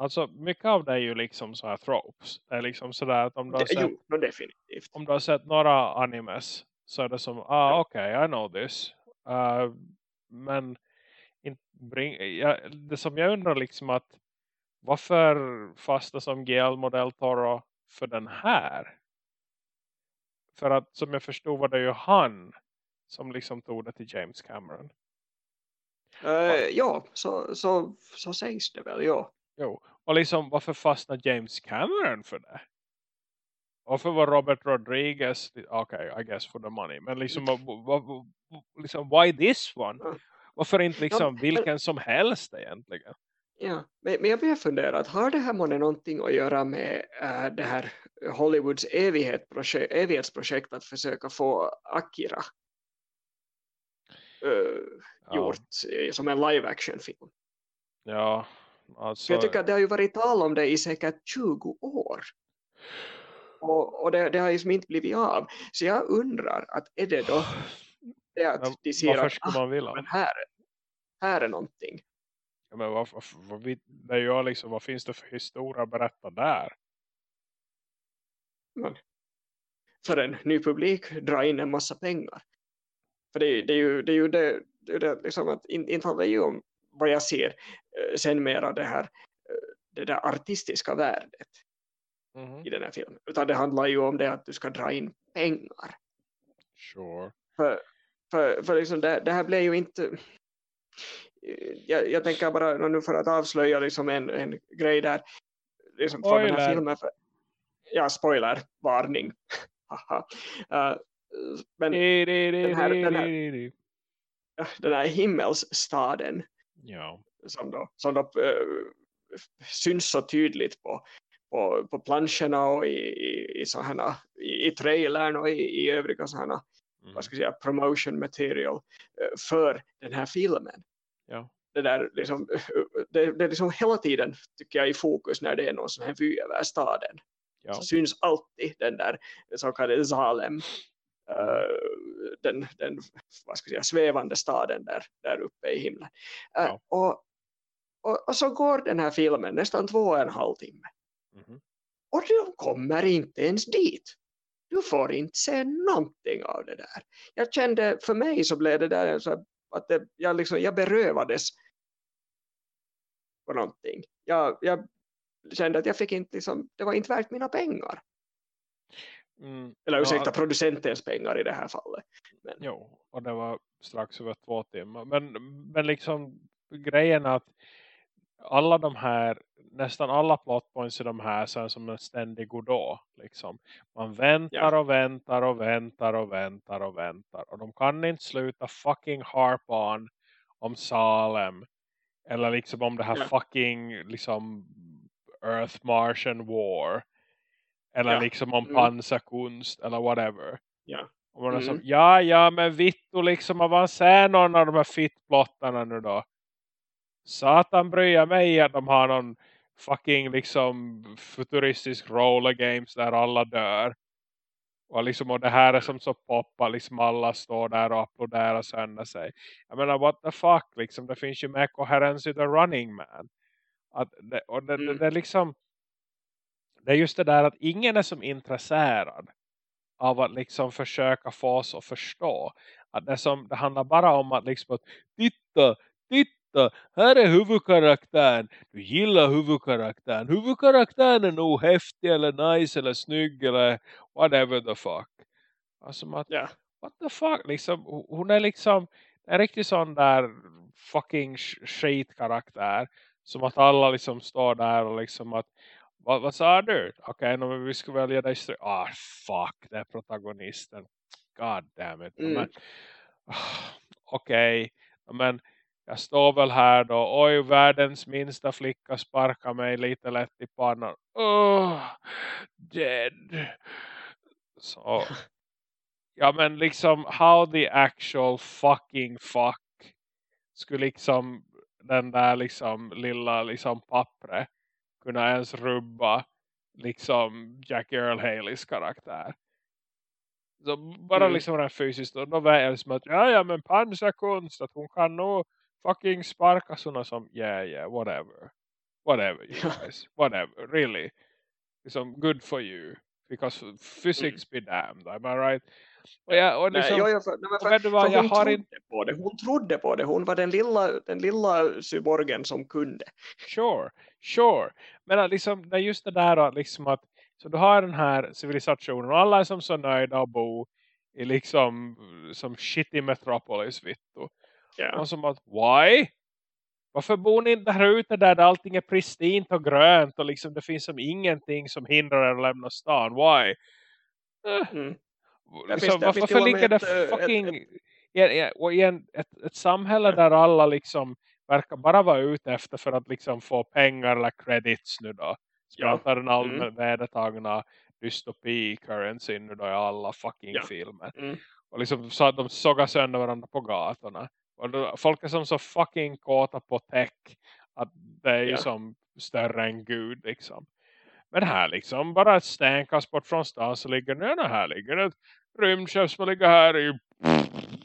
Speaker 1: alltså mycket av det är ju liksom så här tropes. Det är liksom sådär att om du har sett,
Speaker 2: jo, no, definitivt.
Speaker 1: om du har sett några animes så är det som, ah
Speaker 2: Ja.
Speaker 1: okej, okay, I know this. Uh, men in, bring, ja, det som jag undrar liksom att varför fasta som Guillermo del Toro för den här? För att som jag förstod var det ju han som liksom tog det till James Cameron.
Speaker 2: Uh, ja, så, så, så sägs det väl, ja.
Speaker 1: Jo, och liksom varför fastnade James Cameron för det? Varför var Robert Rodriguez, okej, okay, I guess for the money, men liksom, liksom why this one? Varför inte liksom vilken som helst egentligen?
Speaker 2: Ja, men, men jag börjar fundera, att har det här månne någonting att göra med äh, det här Hollywoods evighetsprojekt, evighetsprojekt att försöka få Akira äh,
Speaker 1: Ja.
Speaker 2: gjort eh, som en live action film?
Speaker 1: Ja, alltså,
Speaker 2: jag tycker att det har ju varit tal om det i säkert 20 år. Och, och det, det har liksom inte blivit av. Så jag undrar att är det då det att
Speaker 1: Men
Speaker 2: de ser att
Speaker 1: skulle
Speaker 2: ah,
Speaker 1: man vilja?
Speaker 2: men här, här är någonting.
Speaker 1: Ja, men vad, vad, vad, det är ju liksom, vad finns det för historia att berätta där?
Speaker 2: för en ny publik dra in en massa pengar. För det, det är ju det, är ju det, det, är det liksom att in, inte handlar ju om vad jag ser sen mera det här eh, det där artistiska värdet
Speaker 1: Mhm.
Speaker 2: i den här filmen. Utan det handlar ju om det att du ska dra in pengar.
Speaker 1: Sure.
Speaker 2: För, för, för liksom det, det här blev ju inte eh, jag, jag tänker bara nu för att avslöja liksom en, en grej där liksom för den här filmen för, ja spoiler, varning. Eh, men den här- den här- den här himmelsstaden
Speaker 1: Ja.
Speaker 2: Som då, som då eh, syns så tydligt på, på, på planscherna och i, i, i, såhana, i, i trailern och i, i övriga sådana
Speaker 1: Mm.
Speaker 2: vad ska jag säga, promotion material eh, för den här filmen.
Speaker 1: Ja.
Speaker 2: Det, där, liksom, det, det är liksom hela tiden tycker jag i fokus när det är någon sån här vy över staden.
Speaker 1: Ja.
Speaker 2: Så syns alltid den där så kallade Salem eh, den, den vad ska jag säga, svävande staden där, där uppe i himlen. Eh,
Speaker 1: Ja.
Speaker 2: och, och, och så går den här filmen nästan två och en halv timme.
Speaker 1: Mhm.
Speaker 2: Och de kommer inte ens dit. Du får inte se någonting av det där. Jag kände, för mig så blev det där så att det, jag, liksom, jag berövades på någonting. Jag, jag kände att jag fick inte, liksom, det var inte värt mina pengar.
Speaker 1: Mm.
Speaker 2: Eller
Speaker 1: Ja,
Speaker 2: ursäkta, producentens pengar i det här fallet.
Speaker 1: Jo, och det var strax över två timmar. Men, men liksom grejen att alla de här, nästan alla plot points i de här så är som en ständig godå. Liksom. Man väntar och väntar och väntar och väntar och väntar. Och de kan inte sluta fucking harp on om Salem. Eller liksom om det här fucking liksom Earth Martian War. Eller
Speaker 2: Ja.
Speaker 1: liksom om
Speaker 2: Mm.
Speaker 1: pansarkunst eller whatever.
Speaker 2: Ja.
Speaker 1: Och man är som,
Speaker 2: Mm.
Speaker 1: ja, ja, men Vittu liksom avancera någon av de här fittplottarna nu då. Satan bryr mig att de har någon fucking liksom futuristisk roller games där alla dör. Och, liksom, och det här är som så poppar. Liksom alla står där och applåderar sönder sig. Jag menar, what the fuck? Liksom, det finns ju mer koherens i The Running Man. Att det, och det, mm. det, det, är liksom det är just det där att ingen är som intresserad av att liksom försöka få oss att förstå. Att det, som, det handlar bara om att liksom att titta, titta, här är huvudkaraktären. Du gillar huvudkaraktären. Huvudkaraktären är nog häftig eller nice eller snygg eller whatever the fuck. Alltså att, yeah. what the fuck, liksom, hon är liksom en riktigt sån där fucking skitkaraktär. Som att alla liksom står där och liksom att vad, vad sa du? Okej, okay, vi ska välja dig. Ah, fuck, det är protagonisten. God damn it. Mm. Okej, okay. men jag står väl här då. Oj, världens minsta flicka sparkar mig lite lätt i pannan. Oh, dead. Så, ja men liksom, how the actual fucking fuck skulle liksom den där liksom lilla liksom pappret kunna ens rubba liksom Jack Earl Haleys karaktär. Så bara mm. liksom rent fysiskt då, då vet jag som att ja, ja men pansarkonst att hon kan nog fucking sparka sådana som yeah yeah whatever whatever you guys whatever really liksom good for you because physics mm. be damned am I right
Speaker 2: och jag, och liksom, nej, jag, för, nej, för, för, vad, jag hon, trodde inte... på det. hon trodde på det. Hon var den lilla, den lilla cyborgen som kunde.
Speaker 1: Sure, sure. Men liksom, just det där att, liksom att så du har den här civilisationen och alla är som så nöjda att bo i liksom som shitty metropolis vittu. Yeah. Och som att, why? Varför bor ni inte här ute där allting är pristint och grönt och liksom det finns som ingenting som hindrar er att lämna stan? Why? Eh. Mm. Liksom, varför, varför ligger det fucking ett, ett, i en, ett, ett samhälle där alla liksom verkar bara vara ute efter för att liksom få pengar eller credits nu då. Ja. den allmän mm. vedertagna dystopi-currency nu då i alla fucking ja. filmer. Mm. Och liksom så att de sågar sönder varandra på gatorna. Och folk är som så fucking kåta på tech att det är ju som större än Gud liksom. Men här liksom bara ett stenkast bort från stan så ligger det här ligger ett rymdskepp som ligger här i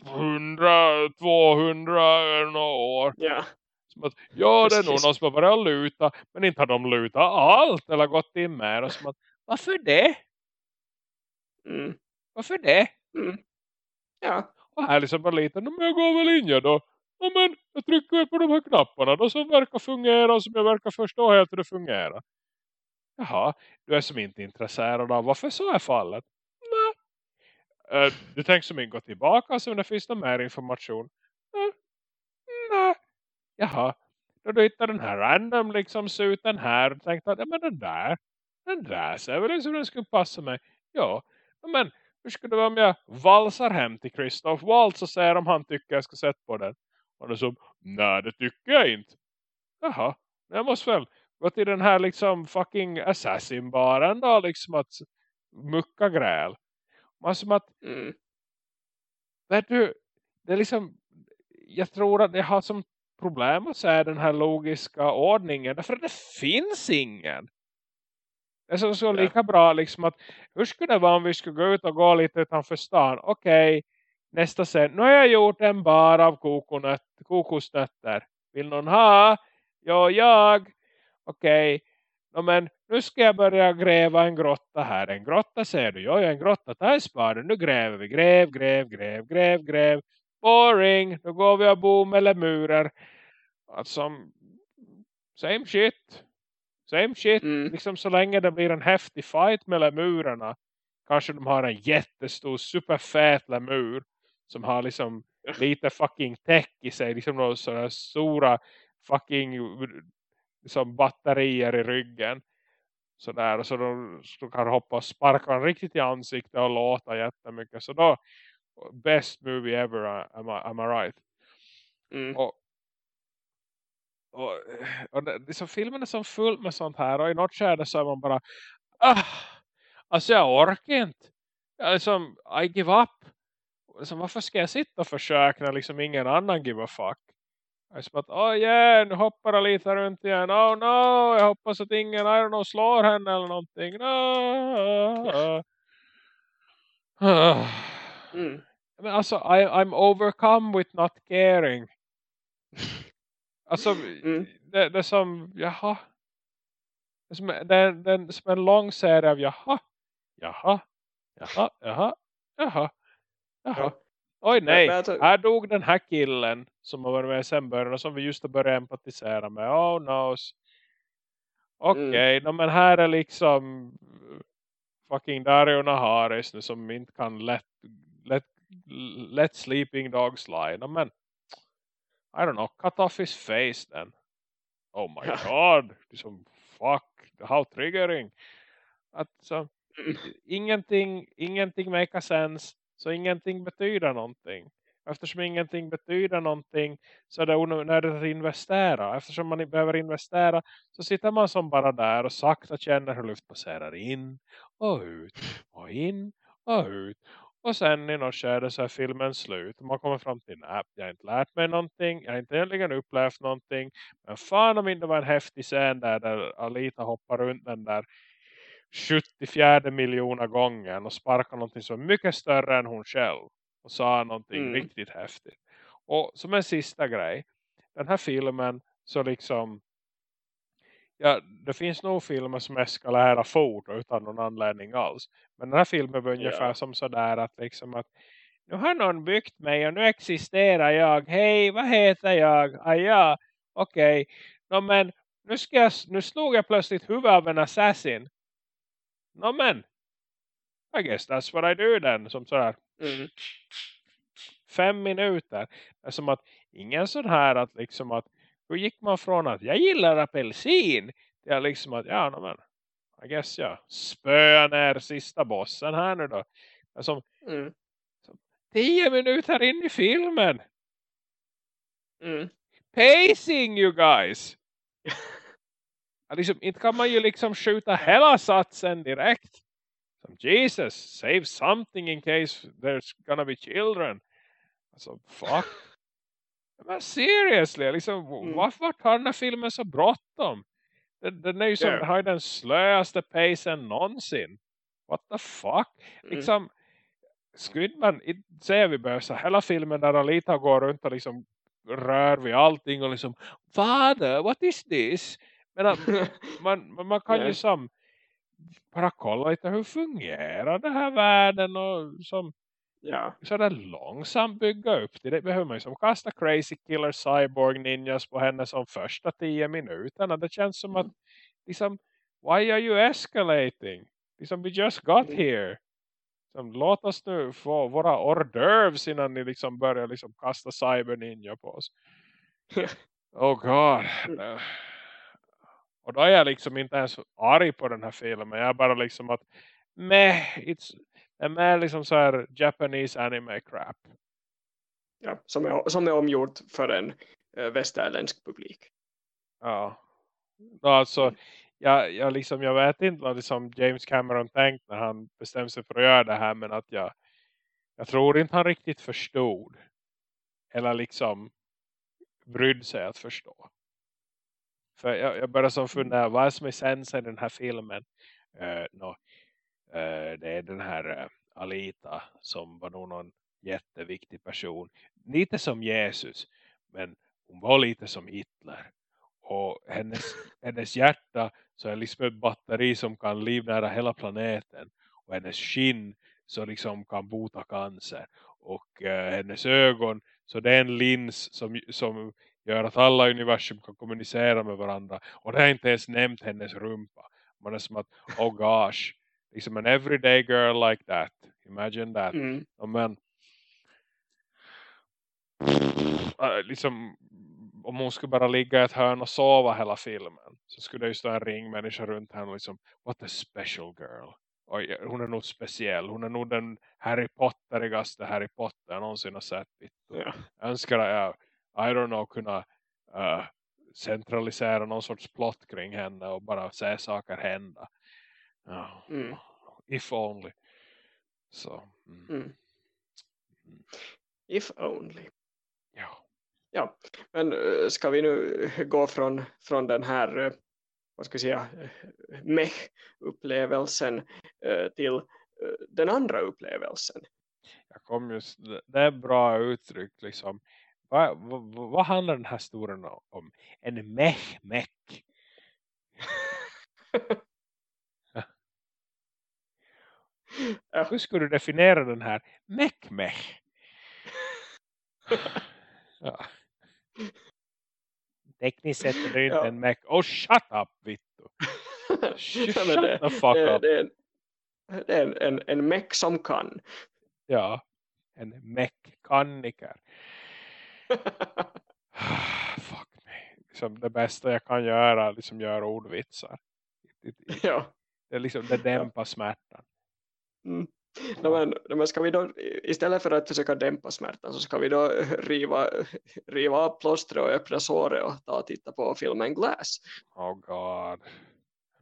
Speaker 1: 100, 200 år.
Speaker 2: Ja.
Speaker 1: Som att, ja, det är nog någon som har börjat luta. Men inte har de lutat allt eller gått in med. Och som att, varför det?
Speaker 2: Mm.
Speaker 1: Varför det?
Speaker 2: Mm. Ja.
Speaker 1: Och liksom bara lite, men jag går väl in ja då. Ja, men jag trycker på de här knapparna då som verkar fungera och som jag verkar förstå helt hur det fungerar. Jaha, du är som inte intresserad av varför så är fallet. Uh, du tänker som inte gå tillbaka så det finns någon mer information. Uh, nej. Jaha. Då du hittar den här random liksom suten här och tänkte att ja, men den där, den där ser väl ut som den skulle passa mig. Ja, men hur skulle det vara om jag valsar hem till Christoph Waltz och säger om han tycker jag ska sätta på den. Och det som, nej det tycker jag inte. Jaha, jag måste väl gå till den här liksom fucking assassin-baren då liksom att mucka gräl. Man som att mm. vet du, det är liksom jag tror att det har som problem att säga den här logiska ordningen därför att det finns ingen. Det är så, så lika bra liksom att hur skulle det vara om vi skulle gå ut och gå lite utanför stan? Okej, okay, nästa sen. Nu har jag gjort en bar av kokosnötter. Vill någon ha? Ja, jag. Okej, okay. no, men nu ska jag börja gräva en grotta här. En grotta ser du. Ja, en grotta. Ta en spade. Nu gräver vi. Gräv, gräv, gräv, gräv, gräv. Boring. Nu går vi och bor med lemurer. Alltså, same shit. Same shit. Mm. Liksom så länge det blir en häftig fight med lemurerna. Kanske de har en jättestor superfät lemur. Som har liksom lite fucking tech i sig. Liksom några sådana stora fucking liksom batterier i ryggen sådär. Så de, så kan hoppa och sparka riktigt i ansiktet och låta jättemycket. Så då, best movie ever, am I, am I right?
Speaker 2: Mm.
Speaker 1: Och, och, och det, liksom, filmen är så full med sånt här. Och i något skärde så är man bara, ah, alltså jag orkar inte. Jag liksom, I give up. Liksom, varför ska jag sitta och försöka när liksom ingen annan give a fuck? Jag är som att, oh yeah, nu hoppar det lite runt igen. Oh no, jag hoppas att ingen, I don't know, slår henne eller någonting. No.
Speaker 2: Mm.
Speaker 1: Men alltså, I, I'm overcome with not caring. Alltså,
Speaker 2: Mm.
Speaker 1: det, det är som, jaha. Det är som, det, är- det är som en lång serie av jaha, jaha, jaha, jaha, jaha, jaha.
Speaker 2: Ja.
Speaker 1: Oj nej,
Speaker 2: alltså-
Speaker 1: här dog den här killen som har varit med sen början och som vi just har börjat empatisera med. Oh noes. Okej, no, men här är liksom fucking Dario Naharis nu som inte kan let, let, let sleeping dogs lie. No, men I don't know, cut off his face then. Oh my god, liksom fuck, how triggering. Att så,
Speaker 2: Mm.
Speaker 1: ingenting, ingenting make sense, så ingenting betyder någonting. Eftersom ingenting betyder någonting så är det onödigt att investera. Eftersom man behöver investera så sitter man som bara där och sakta känner hur luft passerar in och ut och in och ut. Och sen i något skede så är filmen slut. Man kommer fram till att jag har inte lärt mig någonting. Jag har inte egentligen upplevt någonting. Men fan om inte var en häftig scen där, där Alita hoppar runt den där 74 miljoner gången och sparkar någonting som är mycket större än hon själv. Och sa någonting
Speaker 2: Mm.
Speaker 1: riktigt häftigt. Och som en sista grej. Den här filmen så liksom ja, det finns nog filmer som eskalerar fort utan någon anledning alls. Men den här filmen var ungefär
Speaker 2: Ja.
Speaker 1: som sådär att liksom att nu har någon byggt mig och nu existerar jag. Hej, vad heter jag? Ah, ja, okej. Nå men, nu, ska jag, nu slog jag plötsligt huvudet av en assassin. Nå men, I guess that's what I do then. Som sådär
Speaker 2: Mm.
Speaker 1: fem minuter. Det är som att ingen sån här att liksom att hur gick man från att jag gillar apelsin till att liksom att ja no, men I guess ja spöa ner sista bossen här nu då. Är som
Speaker 2: Mm.
Speaker 1: tio minuter in i filmen.
Speaker 2: Mm.
Speaker 1: Pacing you guys. Ja, liksom, inte kan man ju liksom skjuta hela satsen direkt. Som Jesus, save something in case there's gonna be children. Alltså, fuck. Men seriously, liksom,
Speaker 2: Mm.
Speaker 1: varför tar den här filmen så bråttom? Den, den är ju som,
Speaker 2: Ja.
Speaker 1: har ju den slöaste pacen någonsin. What the fuck?
Speaker 2: Mm.
Speaker 1: Liksom, skulle man säga vi behöver så hela filmen där Alita går runt och liksom rör vid allting och liksom, Father, what is this? Men man, man, kan ju
Speaker 2: Nej.
Speaker 1: som bara kolla lite hur fungerar det här världen och som
Speaker 2: ja.
Speaker 1: så där långsamt bygga upp det. Det behöver man ju som kasta crazy killer cyborg ninjas på henne som första tio minuterna. Det känns som att liksom, why are you escalating? Liksom, we just got
Speaker 2: Mm.
Speaker 1: here. Som, låt oss nu få våra hors d'oeuvres innan ni liksom börjar liksom kasta cyber ninja på oss. Oh god.
Speaker 2: Mm.
Speaker 1: Och då är jag liksom inte ens arg på den här filmen. Jag är bara liksom att meh, it's, är mer liksom så här Japanese anime crap.
Speaker 2: ja. Som, är, som är omgjort för en äh, västerländsk publik.
Speaker 1: Ja. Alltså, jag, jag, liksom, jag vet inte vad liksom James Cameron tänkt när han bestämde sig för att göra det här. Men att jag, jag tror inte han riktigt förstod. Eller liksom brydde sig att förstå. För jag, jag började som fundera, vad är som är sensen i den här filmen? Uh, no, uh, det är den här uh, Alita som var nog någon jätteviktig person. Lite som Jesus, men hon var lite som Hitler. Och hennes, hennes hjärta så är liksom ett batteri som kan livnära hela planeten. Och hennes skinn så liksom kan bota cancer. Och eh, hennes ögon så det är en lins som, som gör att alla universum kan kommunicera med varandra. Och det är inte ens nämnt hennes rumpa. Man är som att, oh gosh. Liksom en everyday girl like that. Imagine that.
Speaker 2: Mm.
Speaker 1: Men äh, liksom om hon skulle bara ligga i ett hörn och sova hela filmen så skulle det ju stå en ringmänniska runt henne och liksom, what a special girl Oj, hon är nog speciell hon är nog den Harry Potterigaste Harry Potter jag någonsin har sett
Speaker 2: Ja.
Speaker 1: jag önskar att jag I don't know kunna uh, centralisera någon sorts plott kring henne och bara se saker hända Ja.
Speaker 2: Mm.
Speaker 1: if only så mm.
Speaker 2: Mm. If only.
Speaker 1: ja
Speaker 2: Ja, men eh, ska vi nu gå från, från den här eh, vad ska jag säga, mech-upplevelsen eh, till eh, den andra upplevelsen.
Speaker 1: Jag kom just, det är bra uttryck liksom. Vad, vad, vad handlar den här historien om? En meh-meck.
Speaker 2: Ja.
Speaker 1: Hur skulle du definiera den här mech-mech? ja. Tekniskt sett är det inte
Speaker 2: Ja.
Speaker 1: en mech. Oh, shut up, Vittu. Shut
Speaker 2: det,
Speaker 1: the fuck
Speaker 2: det,
Speaker 1: up.
Speaker 2: det, är en- det är en, en, en meck som kan.
Speaker 1: Ja, en mech-kanniker. Fuck me. Liksom det bästa jag kan göra är liksom göra ordvitsar. Det,
Speaker 2: ja.
Speaker 1: det, liksom, det dämpar smärtan.
Speaker 2: Mm. No, men, no, men ska vi då, istället för att försöka dämpa smärtan så ska vi då riva, riva av plåstret och öppna såret och ta och titta på filmen Glass.
Speaker 1: Oh god.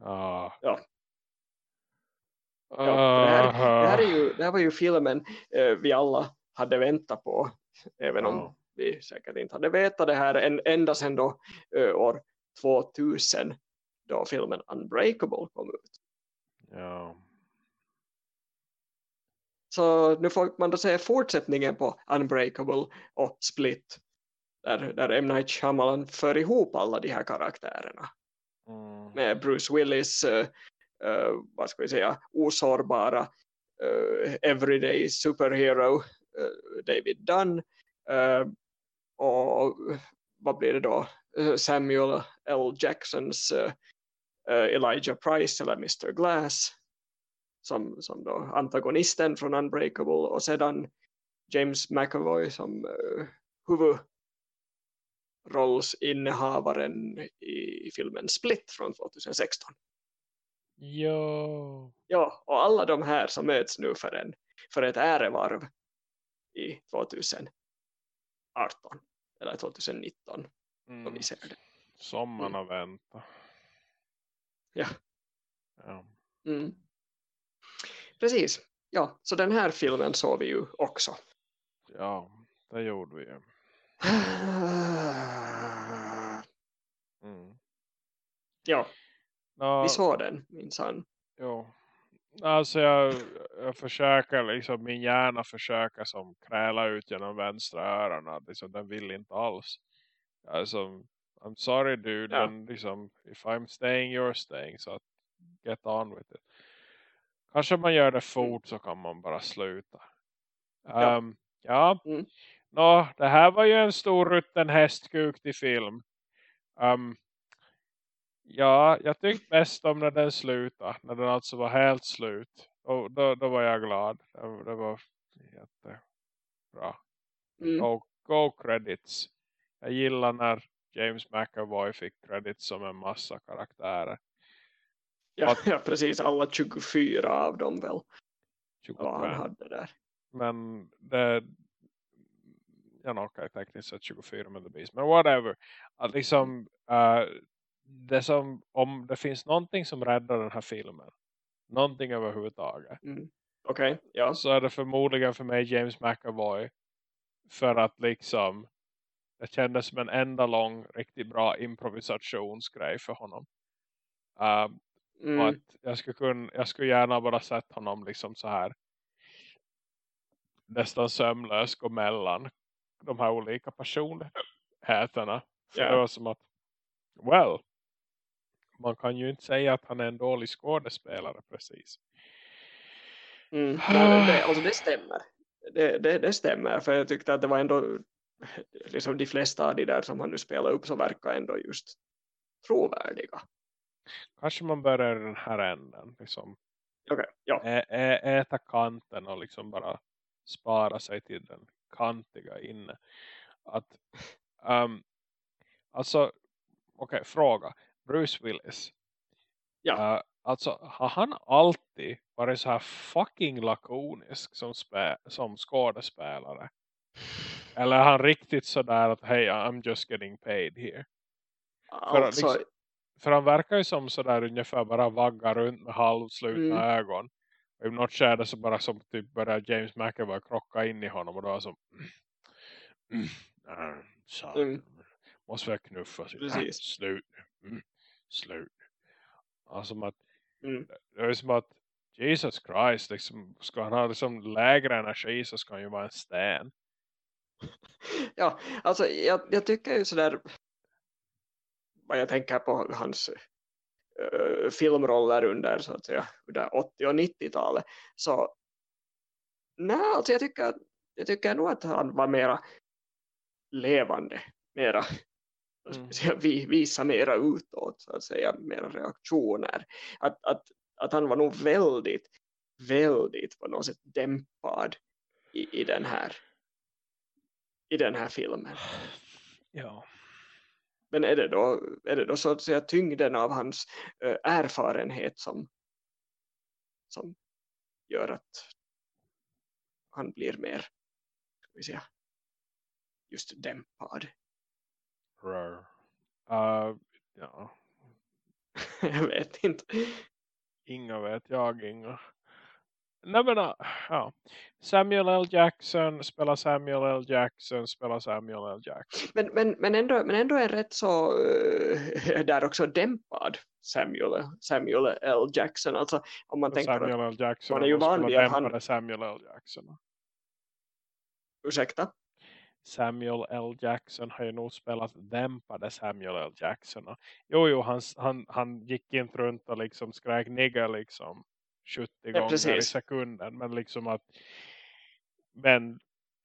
Speaker 1: Ah.
Speaker 2: Ja. Ja, det, här, det, här är
Speaker 1: Ah.
Speaker 2: ju, det här var ju filmen eh, vi alla hade väntat på. Även om
Speaker 1: Ja.
Speaker 2: vi säkert inte hade vetat det här en, ända sedan då eh, år 2000 då filmen Unbreakable kom ut.
Speaker 1: Ja.
Speaker 2: Så nu får man då säga fortsättningen på Unbreakable och Split. Där, där M. Night Shyamalan för ihop alla de här karaktärerna.
Speaker 1: Mm.
Speaker 2: Med Bruce Willis, eh, eh, vad ska vi säga, osårbara eh, everyday superhero David Dunn. och vad blir det då? Samuel L. Jacksons Elijah Price eller Mr. Glass som, som då antagonisten från Unbreakable och sedan James McAvoy som uh, huvudrollsinnehavaren i filmen Split från 2016.
Speaker 1: Jo.
Speaker 2: Ja, och alla de här som möts nu för, en, för ett ärevarv i 2018 eller 2019 som
Speaker 1: Mm.
Speaker 2: vi ser det.
Speaker 1: Som man har väntat.
Speaker 2: Ja.
Speaker 1: Ja.
Speaker 2: Mm. Precis, ja, så den här filmen såg vi ju också.
Speaker 1: ja, det gjorde vi ju. Mm.
Speaker 2: Ja,
Speaker 1: Nå,
Speaker 2: vi såg den minsann.
Speaker 1: Jo. Alltså jag, jag försöker liksom, min hjärna försöker som kräla ut genom vänstra öronen. Liksom, den vill inte alls. Alltså, I'm sorry dude,
Speaker 2: Ja.
Speaker 1: men liksom, if I'm staying, you're staying. Så att, get on with it. Kanske man gör det fort så kan man bara sluta.
Speaker 2: Ja.
Speaker 1: Um, ja.
Speaker 2: Mm.
Speaker 1: Nå, det här var ju en stor rutten hästkuk till film. Um, ja, jag tyckte bäst om när den slutade. När den alltså var helt slut. Och då, då var jag glad. Det, det var jättebra.
Speaker 2: Mm.
Speaker 1: Go, go credits. Jag gillar när James McAvoy fick credits som en massa karaktärer.
Speaker 2: Ja, ja, precis. Alla 24 av dem väl.
Speaker 1: 25.
Speaker 2: Vad han hade där.
Speaker 1: Men det ja, no, okej, tekniskt sett 24 med The Beast. Men whatever. Att liksom eh, det som, om det finns någonting som räddar den här filmen. Någonting överhuvudtaget.
Speaker 2: Mm. Okej, ja.
Speaker 1: Så är det förmodligen för mig James McAvoy. För att liksom det kändes som en enda lång riktigt bra improvisationsgrej för honom. Eh, och
Speaker 2: Mm.
Speaker 1: att jag skulle, kunna, jag skulle gärna bara sett honom liksom så här nästan sömlös gå mellan de här olika personligheterna. För
Speaker 2: Ja.
Speaker 1: det var som att well, man kan ju inte säga att han är en dålig skådespelare precis.
Speaker 2: Mm. Nej, det, alltså det stämmer. Det, det, det stämmer. För jag tyckte att det var ändå liksom de flesta av de där som han nu spelar upp så verkar ändå just trovärdiga.
Speaker 1: Kanske man börjar i den här änden. Liksom,
Speaker 2: Okej, ja.
Speaker 1: ä, ä, äta kanten och liksom bara spara sig till den kantiga inne. Att, um, alltså, okej, fråga. Bruce Willis.
Speaker 2: Ja.
Speaker 1: Uh, alltså, har han alltid varit så här fucking lakonisk som, som skådespelare? Eller är han riktigt sådär att hey, I'm just getting paid here?
Speaker 2: Alltså,
Speaker 1: liksom, för han verkar ju som sådär ungefär bara vagga runt med halvslutna
Speaker 2: Mm.
Speaker 1: ögon. Och i något skede så bara som typ börjar James McAvoy krocka in i honom och då var som mm, mm, måste väl knuffa sig.
Speaker 2: Precis.
Speaker 1: Slut. Mm, slut. Alltså att
Speaker 2: mm,
Speaker 1: det är som att Jesus Christ, liksom, ska han ha liksom lägre energi så ska han ju vara en sten.
Speaker 2: ja, alltså jag, jag tycker ju sådär vad jag tänker på hans uh, filmroller under så att säga under 80- och 90-talet så nej, alltså jag tycker, jag tycker nog att han var mera levande mera mm. visa mera utåt så att säga, mera reaktioner. Att, att, att han var nog väldigt väldigt på något sätt dämpad i, i den här i den här filmen.
Speaker 1: Ja
Speaker 2: men är det då, är det då så att säga tyngden av hans äh, erfarenhet som, som gör att han blir mer vi säga, just dämpad?
Speaker 1: Uh, ja.
Speaker 2: jag vet inte.
Speaker 1: Inga vet jag, inga. Nej men, äh, ja. Samuel L. Jackson spelar Samuel L. Jackson spelar Samuel L. Jackson.
Speaker 2: Men, men, men, ändå, men ändå är rätt så uh, där också dämpad Samuel, Samuel L. Jackson. Alltså om man tänker
Speaker 1: Samuel L. Jackson
Speaker 2: man är ju van vid att han...
Speaker 1: Samuel L. Jackson.
Speaker 2: Ursäkta?
Speaker 1: Samuel L. Jackson har ju nog spelat dämpade Samuel L. Jackson. Jo, jo, han, han, han gick inte runt och liksom skrek nigger liksom 70 ja, gånger precis. i sekunden. Men liksom att men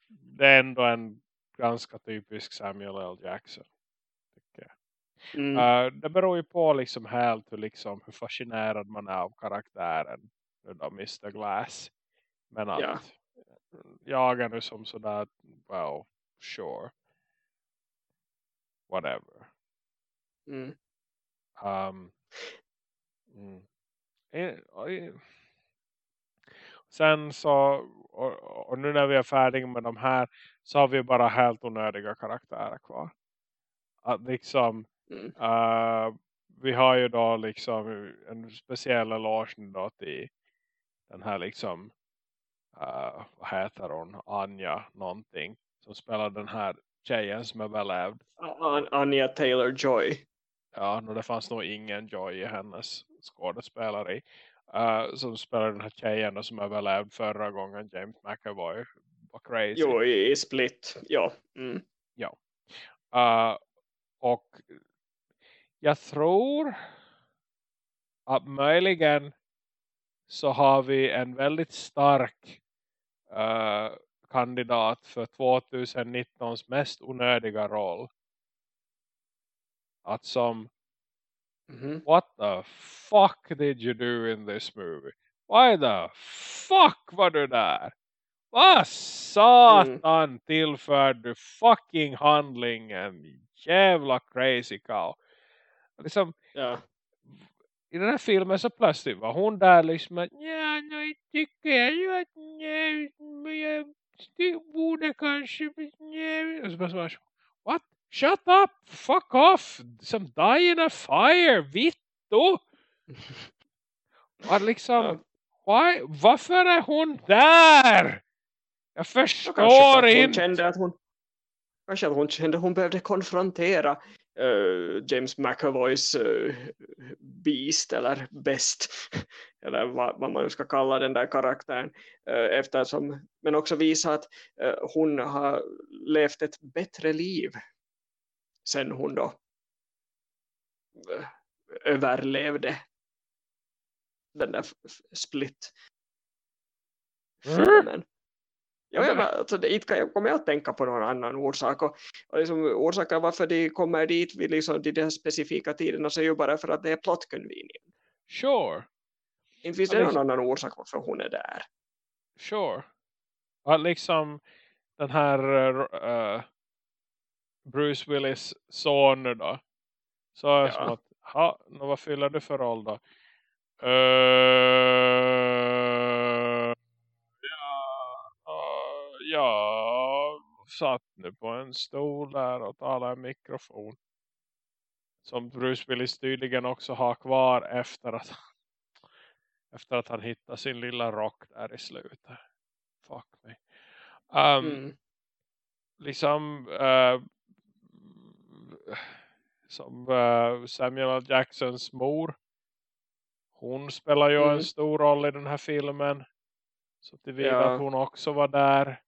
Speaker 1: det är ändå en ganska typisk Samuel L. Jackson. Mm. Uh, det beror ju på liksom helt hur, liksom, hur fascinerad man är av karaktären. Då Mr. Glass. Men att ja. jag är nu som sådär, well, sure. Whatever.
Speaker 2: Mm.
Speaker 1: Um, mm. Eh, sen så och, och, nu när vi är färdiga med de här så har vi bara helt onödiga karaktärer kvar. Att liksom mm. uh, vi har ju då liksom en speciell eloge då till den här liksom uh, vad heter hon? Anja någonting som spelar den här tjejen som är väl
Speaker 2: Anja Taylor-Joy.
Speaker 1: Ja, no, det fanns nog ingen Joy i hennes skådespelare uh, som spelar den här tjejen som överlevde förra gången James McAvoy var crazy.
Speaker 2: Jo, i, i Split, ja. Mm.
Speaker 1: Ja. Uh, och jag tror att möjligen så har vi en väldigt stark uh, kandidat för 2019s mest onödiga roll. Att som
Speaker 2: Mm -hmm.
Speaker 1: What the fuck did you do in this movie? Why the fuck var du där? Vad satan mm. tillför du fucking handlingen? Jävla crazy cow. Liksom,
Speaker 2: ja.
Speaker 1: I den här filmen så plötsligt var hon där liksom att ja, nu tycker jag ju att nej, jag borde kanske och så bara what? Shut up! Fuck off! Som die in a fire! Vittu! Och liksom... Why? Varför är hon där? Jag förstår inte.
Speaker 2: Kände att hon, kanske att hon kände att hon behövde konfrontera uh, James McAvoys uh, beast eller best eller vad, vad, man ska kalla den där karaktären uh, eftersom, men också visa att hon har levt ett bättre liv sen hon då eh, överlevde den där split filmen. Mm. Ja, men, alltså, det, kan jag kommer att tänka på någon annan orsak. Och, och liksom, orsaken varför de kommer dit vid liksom, de där specifika tiderna så är ju bara för att det är plot convenient.
Speaker 1: Sure.
Speaker 2: Inte finns det någon annan orsak varför hon är där.
Speaker 1: Sure. Att liksom den här uh, Bruce Willis son då. Så är ja. som att, ha, vad fyller du för roll då? Uh, ja, uh, jag satt nu på en stol där och talade i mikrofon. Som Bruce Willis tydligen också har kvar efter att efter att han hittar sin lilla rock där i slutet. Fuck me. Um, mm. Liksom uh, som uh, Samuel Jacksons mor. hon spelar ju
Speaker 2: Mm.
Speaker 1: en stor roll i den här filmen. Så tillvida
Speaker 2: Ja.
Speaker 1: att hon också var där.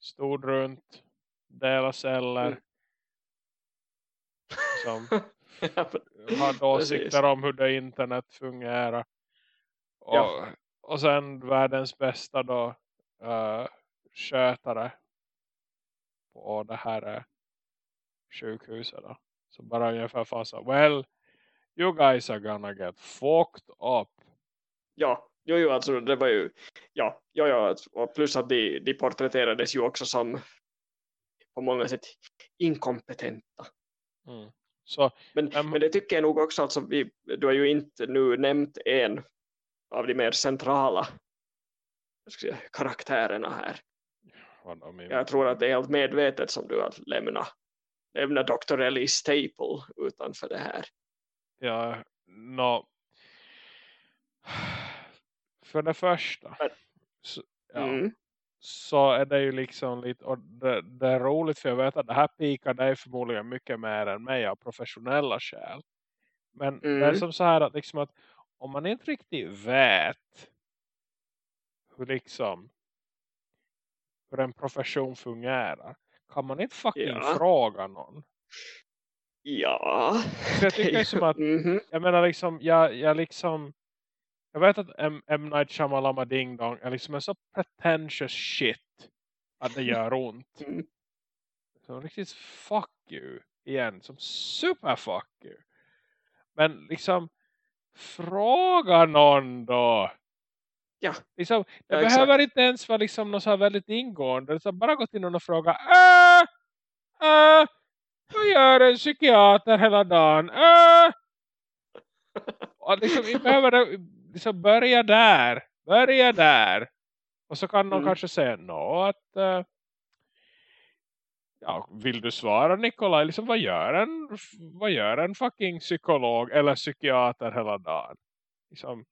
Speaker 1: Stod runt. Dela celler.
Speaker 2: Mm.
Speaker 1: Som
Speaker 2: Ja, men-
Speaker 1: hade åsikter om hur det internet fungerar. Och,
Speaker 2: Ja.
Speaker 1: och sen världens bästa då uh, skötare på det här sjukhuset då. Så bara ungefär fasa. Well, you guys are gonna get fucked up.
Speaker 2: ja, jo, jo, alltså det var ju, ja, ja, ja och plus att de, de porträtterades ju också som på många sätt inkompetenta.
Speaker 1: Mm. Så
Speaker 2: Men,
Speaker 1: Ehm.
Speaker 2: men det tycker jag nog också, alltså, vi, du har ju inte nu nämnt en av de mer centrala säga, karaktärerna här. Jag tror att det är helt medvetet som du har lämnat, lämnat Dr. Ellie Staple utanför det här.
Speaker 1: Ja, no. För det första.
Speaker 2: Men-
Speaker 1: Så, ja,
Speaker 2: Mm.
Speaker 1: så är det ju liksom lite, och det, det är roligt för jag vet att det här pikar dig förmodligen mycket mer än mig av professionella skäl. Men det är
Speaker 2: Mm.
Speaker 1: som så här att, liksom att om man inte riktigt vet hur liksom hur en profession fungerar kan man inte fucking
Speaker 2: Ja.
Speaker 1: fråga någon.
Speaker 2: Ja.
Speaker 1: Jag tycker som att
Speaker 2: Mhm.
Speaker 1: jag menar liksom, jag, jag liksom jag vet att M, M. Night Shyamalama Ding Dong är liksom en så pretentious shit att det gör ont.
Speaker 2: Mm.
Speaker 1: Så riktigt fuck you igen, som super fuck you. Men liksom fråga någon då.
Speaker 2: Ja.
Speaker 1: Liksom, det
Speaker 2: Ja,
Speaker 1: behöver inte ens vara liksom något så väldigt ingående. Liksom bara gå till någon och fråga äh, äh, vad gör en psykiater hela dagen? Äh. Och liksom, vi behöver liksom börja där. Börja där. Och så kan någon
Speaker 2: Mm.
Speaker 1: kanske säga nå att eh, ja, vill du svara Nikolaj? Liksom, vad, gör en, vad gör en fucking psykolog eller psykiater hela dagen? Liksom,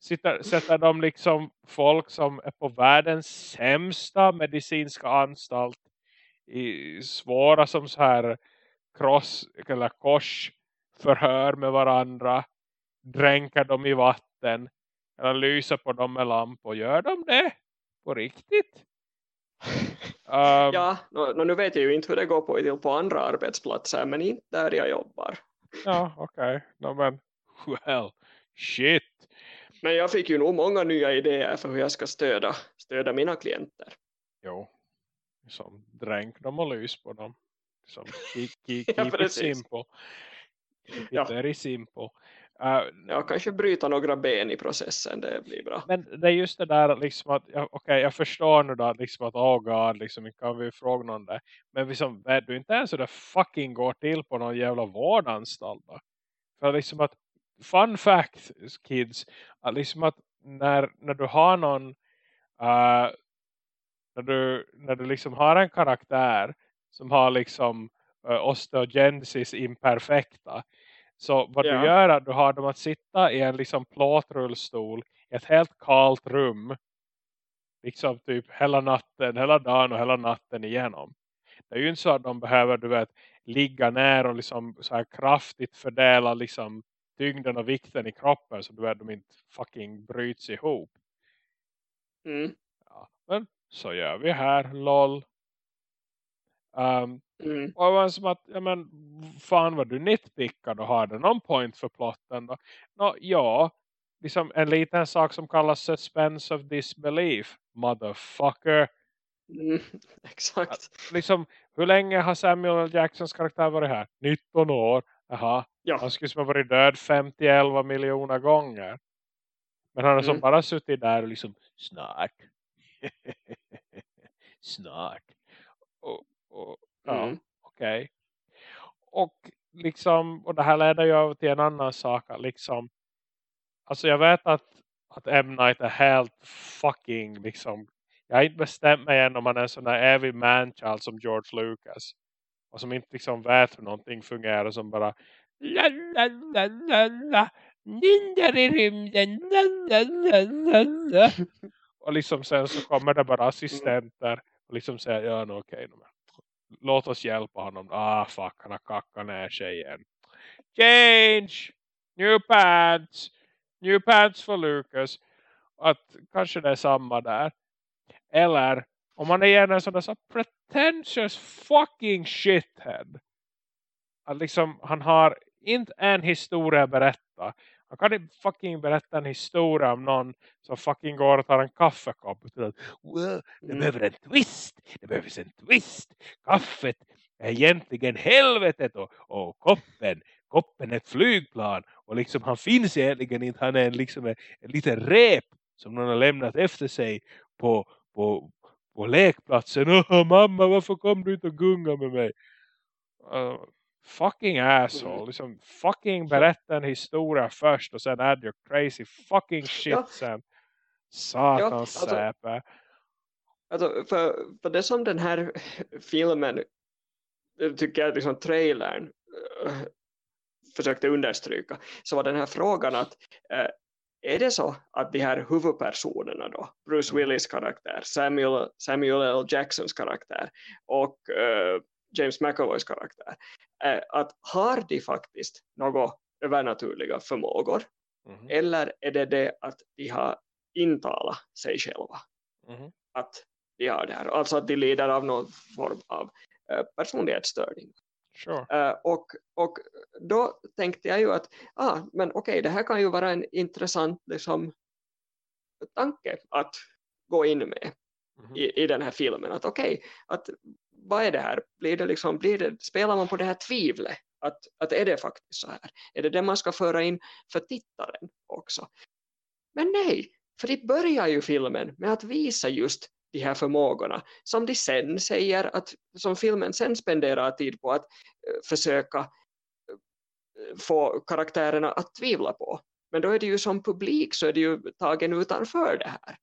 Speaker 1: sitter, sätter de liksom folk som är på världens sämsta medicinska anstalt i svåra som så här kross eller kors förhör med varandra dränker dem i vatten eller lyser på dem med lampor. Gör de det? På riktigt? Um,
Speaker 2: Ja, nå, nå, nu vet jag ju inte hur det går på, till på andra arbetsplatser, men inte där jag jobbar.
Speaker 1: ja okej. No, men, well, shit.
Speaker 2: Men jag fick ju nog många nya idéer för hur jag ska stödja, stödja mina klienter.
Speaker 1: Jo. Som dränk dem och lys på dem. Som keep, keep,
Speaker 2: Ja,
Speaker 1: keep it
Speaker 2: precis.
Speaker 1: simple. Keep it
Speaker 2: Ja.
Speaker 1: very simple. Uh,
Speaker 2: Jag kanske bryta några ben i processen, det blir bra.
Speaker 1: Men det är just det där liksom att, ja, okej jag förstår nu då liksom att oh god liksom kan vi fråga någon där. Men liksom du inte ens hur det fucking går till på någon jävla vårdanstalt då? För liksom att, fun fact kids, att liksom att när, när du har någon uh, när du, när du liksom har en karaktär som har liksom uh, osteogenesis imperfecta så vad
Speaker 2: Ja.
Speaker 1: du gör är att du har dem att sitta i en liksom plåtrullstol i ett helt kallt rum. Liksom typ hela natten, hela dagen och hela natten igenom. Det är ju inte så att de behöver du vet ligga ner och liksom så här kraftigt fördela liksom tyngden och vikten i kroppen så du vet de inte fucking bryts ihop.
Speaker 2: Mm.
Speaker 1: Ja, men så gör vi här, lol. Um,
Speaker 2: Mm.
Speaker 1: och det var som att, ja men, fan vad du nitpickar och har det någon point för plotten då? Nå, ja, liksom en liten sak som kallas suspense of disbelief, motherfucker.
Speaker 2: Mm. Exakt.
Speaker 1: Liksom, hur länge har Samuel. Jacksons karaktär varit här? 19 år. Jaha,
Speaker 2: Ja.
Speaker 1: han skulle som ha varit död 50-11 miljoner gånger. Men han har som
Speaker 2: Mm.
Speaker 1: bara suttit där och liksom, snart. snart. Och, och, ja,
Speaker 2: Mm.
Speaker 1: okej. Och liksom, och det här leder ju över till en annan sak. Liksom, alltså jag vet att, att M. Night är helt fucking liksom, jag har inte bestämt mig än om han är en sån där evig manchild som George Lucas. Och som inte liksom vet hur någonting fungerar som bara la la la la la Ninjar i rymden la la la la la Och liksom sen så kommer det bara assistenter och liksom säger ja no, okej okay, låt oss hjälpa honom. Ah fuck han har kackat ner tjejen. Change! new pants, new pants för Lucas. Att kanske det är samma där. Eller om man är gärna en sån där så pretentious fucking shithead. Att liksom han har inte en historia berätta. Han kan inte fucking berätta en historia om någon som fucking går och tar en kaffekopp. Well, det mm. behöver en twist. Det behövs en twist. Kaffet är egentligen helvetet och, och koppen. Koppen är ett flygplan. Och liksom han finns egentligen inte. Han är en, liksom en, en liten rep som någon har lämnat efter sig på, på, på lekplatsen. Åh mamma varför kom du inte och gunga med mig? Uh, fucking asshole. Mm. Liksom, fucking berätta en historia först och sen add your crazy fucking shit ja. sen. Satans ja, alltså, säpe.
Speaker 2: Alltså, för, för det som den här filmen tycker jag liksom trailern uh, försökte understryka så var den här frågan att uh, är det så att de här huvudpersonerna då, Bruce mm. Willis karaktär, Samuel, Samuel L. Jacksons karaktär och James McAvoys karaktär, uh, att har de faktiskt några övernaturliga förmågor mm. eller är det det att de har intalat sig själva mm. att de har det här, alltså att de lider av någon form av uh, personlighetsstörning.
Speaker 1: Sure.
Speaker 2: Uh, och, och då tänkte jag ju att ah, men okej, okay, det här kan ju vara en intressant liksom, tanke att gå in med mm -hmm. i, i den här filmen. Att okej, okay, att vad är det här? Blir det liksom, blir det, spelar man på det här tvivlet? Att, att är det faktiskt så här? Är det det man ska föra in för tittaren också? Men nej, för det börjar ju filmen med att visa just de här förmågorna som de sen säger att som filmen sen spenderar tid på att eh, försöka eh, få karaktärerna att tvivla på. Men då är det ju som publik så är det ju tagen utanför det här.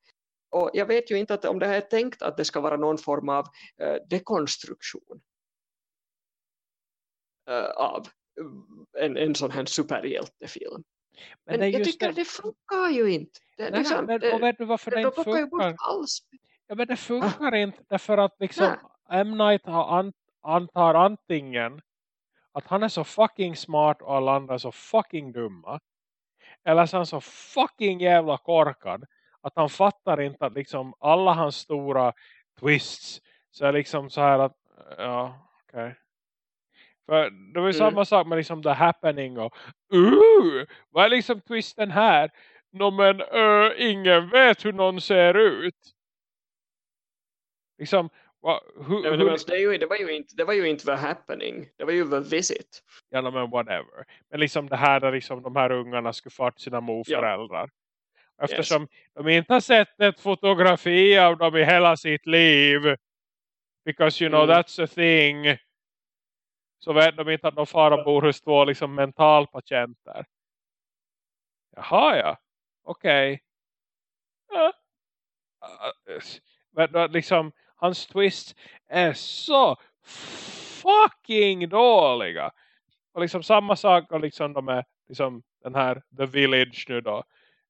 Speaker 2: Och jag vet ju inte att, om det här är tänkt att det ska vara någon form av uh, dekonstruktion av en, en sån här superhjältefilm. Men, men jag tycker det... det funkar ju inte. Det,
Speaker 1: Nej, liksom, men, och vet du varför det, det inte funkar? Alls. Ja men det funkar ah. inte därför att liksom Nej. M. Night har an antar antingen att han är så fucking smart och alla andra är så fucking dumma. Eller så är han så fucking jävla korkad att han fattar inte att liksom alla hans stora twists så är liksom så här att ja okej. Okay. För det var ju mm. samma sak med liksom The Happening och uh, vad är liksom twisten här? No, men uh, ingen vet hur någon ser ut. Liksom,
Speaker 2: Nej, det, ju, det, var ju inte, det var ju inte the happening. Det var ju the visit.
Speaker 1: Ja, men whatever. Men liksom det här där liksom de här ungarna skulle till sina morföräldrar. Eftersom yes. de inte har sett ett fotografi av dem i hela sitt liv. Because you know mm. that's a thing. Så vet de inte att de fara bor hos två liksom mentalpatienter. Jaha ja. Okej. Okay. Ja. Men liksom hans twist är så fucking dåliga. Och liksom samma sak och liksom de är liksom den här The Village nu då.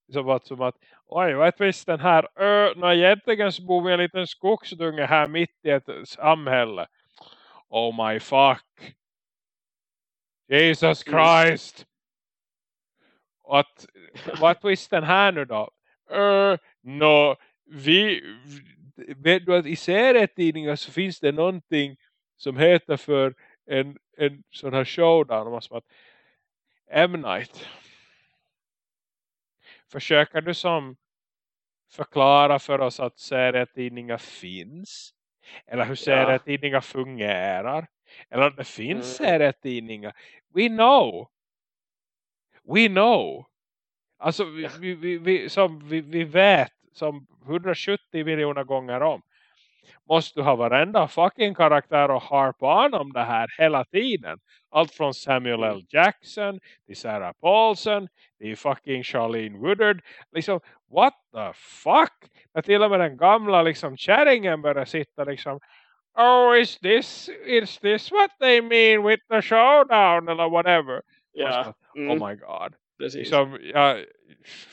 Speaker 1: Liksom att, som att, oj vad är twisten här? Ö, no, egentligen så bor vi en liten skogsdunge här mitt i ett samhälle. Oh my fuck. Jesus Christ. Och att, vad är twisten här nu då? Uh, no, vi, vet du att i serietidningar så finns det någonting som heter för en, en sån här showdown. Som att M. Night. Försöker du som förklara för oss att serietidningar finns? Eller hur serietidningar ja. fungerar? Eller att det finns mm. serietidningar? We know. We know. Alltså vi, vi, vi, vi, som vi, vi vet som 170 miljoner gånger om. Måste du ha varenda fucking karaktär och harpa on om det här hela tiden. Allt från Samuel L. Jackson till Sarah Paulson till fucking Charlene Woodard. Liksom, what the fuck? När till och med den gamla liksom kärringen börjar sitta liksom Oh, is this is this what they mean with the showdown eller whatever?
Speaker 2: Yeah.
Speaker 1: Mm. Oh my god. Precis. Liksom, ja,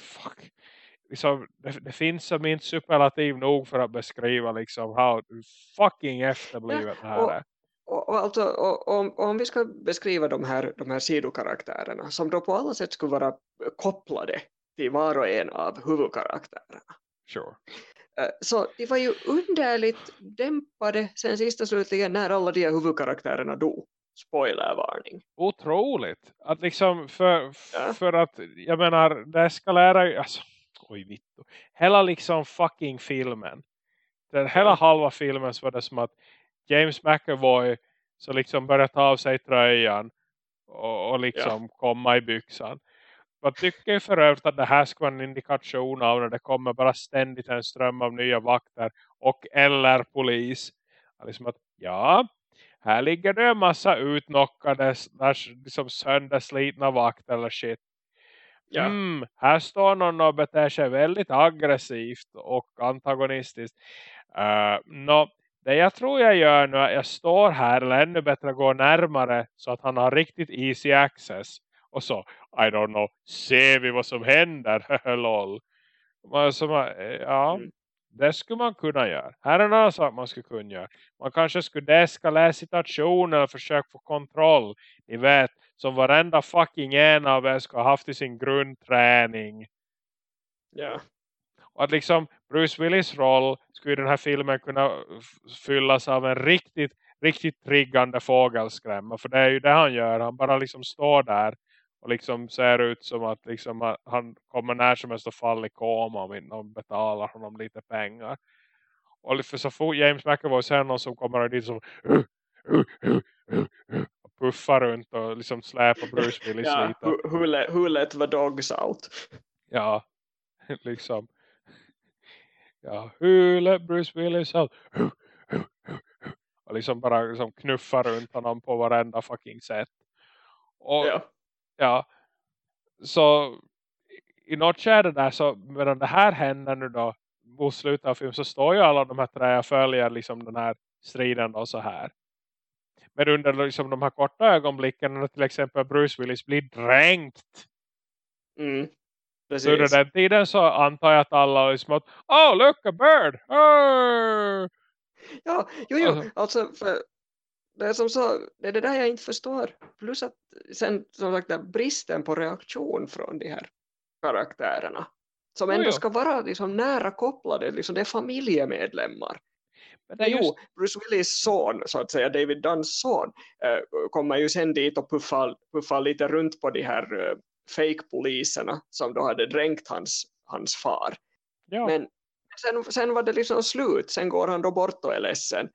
Speaker 1: fuck liksom, det, det, finns som inte superlativ nog för att beskriva liksom how fucking efterblivet det här är.
Speaker 2: och, och alltså, och, och om vi ska beskriva de här, de här sidokaraktärerna som då på alla sätt skulle vara kopplade till var och en av huvudkaraktärerna.
Speaker 1: Sure.
Speaker 2: Eh, Så det var ju underligt dämpade sen sista slutligen när alla de här huvudkaraktärerna dog. Spoilervarning.
Speaker 1: Otroligt. Att liksom för,
Speaker 2: Ja.
Speaker 1: för att jag menar det ska lära ju- alltså, oj vittu. Hela liksom fucking filmen. Den hela
Speaker 2: Ja.
Speaker 1: halva filmen så var det som att James McAvoy så liksom började ta av sig tröjan och, och liksom komma i byxan. Vad tycker för övrigt att det här ska vara en indikation av när det kommer bara ständigt en ström av nya vakter och eller polis. Liksom att, ja, här ligger det en massa utnockade, liksom sönderslitna vakter eller shit.
Speaker 2: Ja.
Speaker 1: Mm, här står någon och beter sig väldigt aggressivt och antagonistiskt. Uh, no, det jag tror jag gör nu är att jag står här eller ännu bättre går närmare så att han har riktigt easy access. Och så, I don't know, ser vi vad som händer? Lol. Man, som, eh, ja,
Speaker 2: Mm.
Speaker 1: Det skulle man kunna göra. Här är en annan sak man skulle kunna göra. Man kanske skulle deeskalera situationen och försöka få kontroll. Ni vet, som varenda fucking en av er ska ha haft i sin grundträning.
Speaker 2: Ja.
Speaker 1: Och att liksom Bruce Willis roll skulle i den här filmen kunna fyllas av en riktigt, riktigt triggande fågelskrämma. För det är ju det han gör. Han bara liksom står där och liksom ser ut som att liksom han kommer när som helst att falla i koma om någon betalar honom lite pengar. Och för så fort James McAvoy ser någon som kommer dit som och puffar runt och liksom släpar Bruce Willis
Speaker 2: Ja,
Speaker 1: lite.
Speaker 2: who let the dogs out?
Speaker 1: Ja, liksom. Ja, hur let Bruce Willis out? Och liksom bara liksom knuffar runt honom på varenda fucking sätt. Och ja,
Speaker 2: Ja.
Speaker 1: så i något skede där så medan det här händer nu då mot slutet av filmen så står ju alla de här tre och följer liksom den här striden då så här. Men under liksom de här korta ögonblicken när till exempel Bruce Willis blir dränkt
Speaker 2: Mm.
Speaker 1: Under den tiden så antar jag att alla liksom att Oh look a bird! Oh!
Speaker 2: Ja, jo, jo.
Speaker 1: Alltså-
Speaker 2: Alltså, för det är som så, det är det där jag inte förstår. Plus att sen som sagt den bristen på reaktion från de här karaktärerna. Som ändå ska vara liksom nära kopplade, liksom det är familjemedlemmar.
Speaker 1: Men är
Speaker 2: jo,
Speaker 1: just,
Speaker 2: Bruce Willis son, så att säga, David Dunns son, eh, kommer ju sen dit och puffar, puffar lite runt på de här eh, fake-poliserna som då hade dränkt hans, hans far.
Speaker 1: ja,
Speaker 2: Men sen, sen var det liksom slut, sen går han då bort och är ledsen.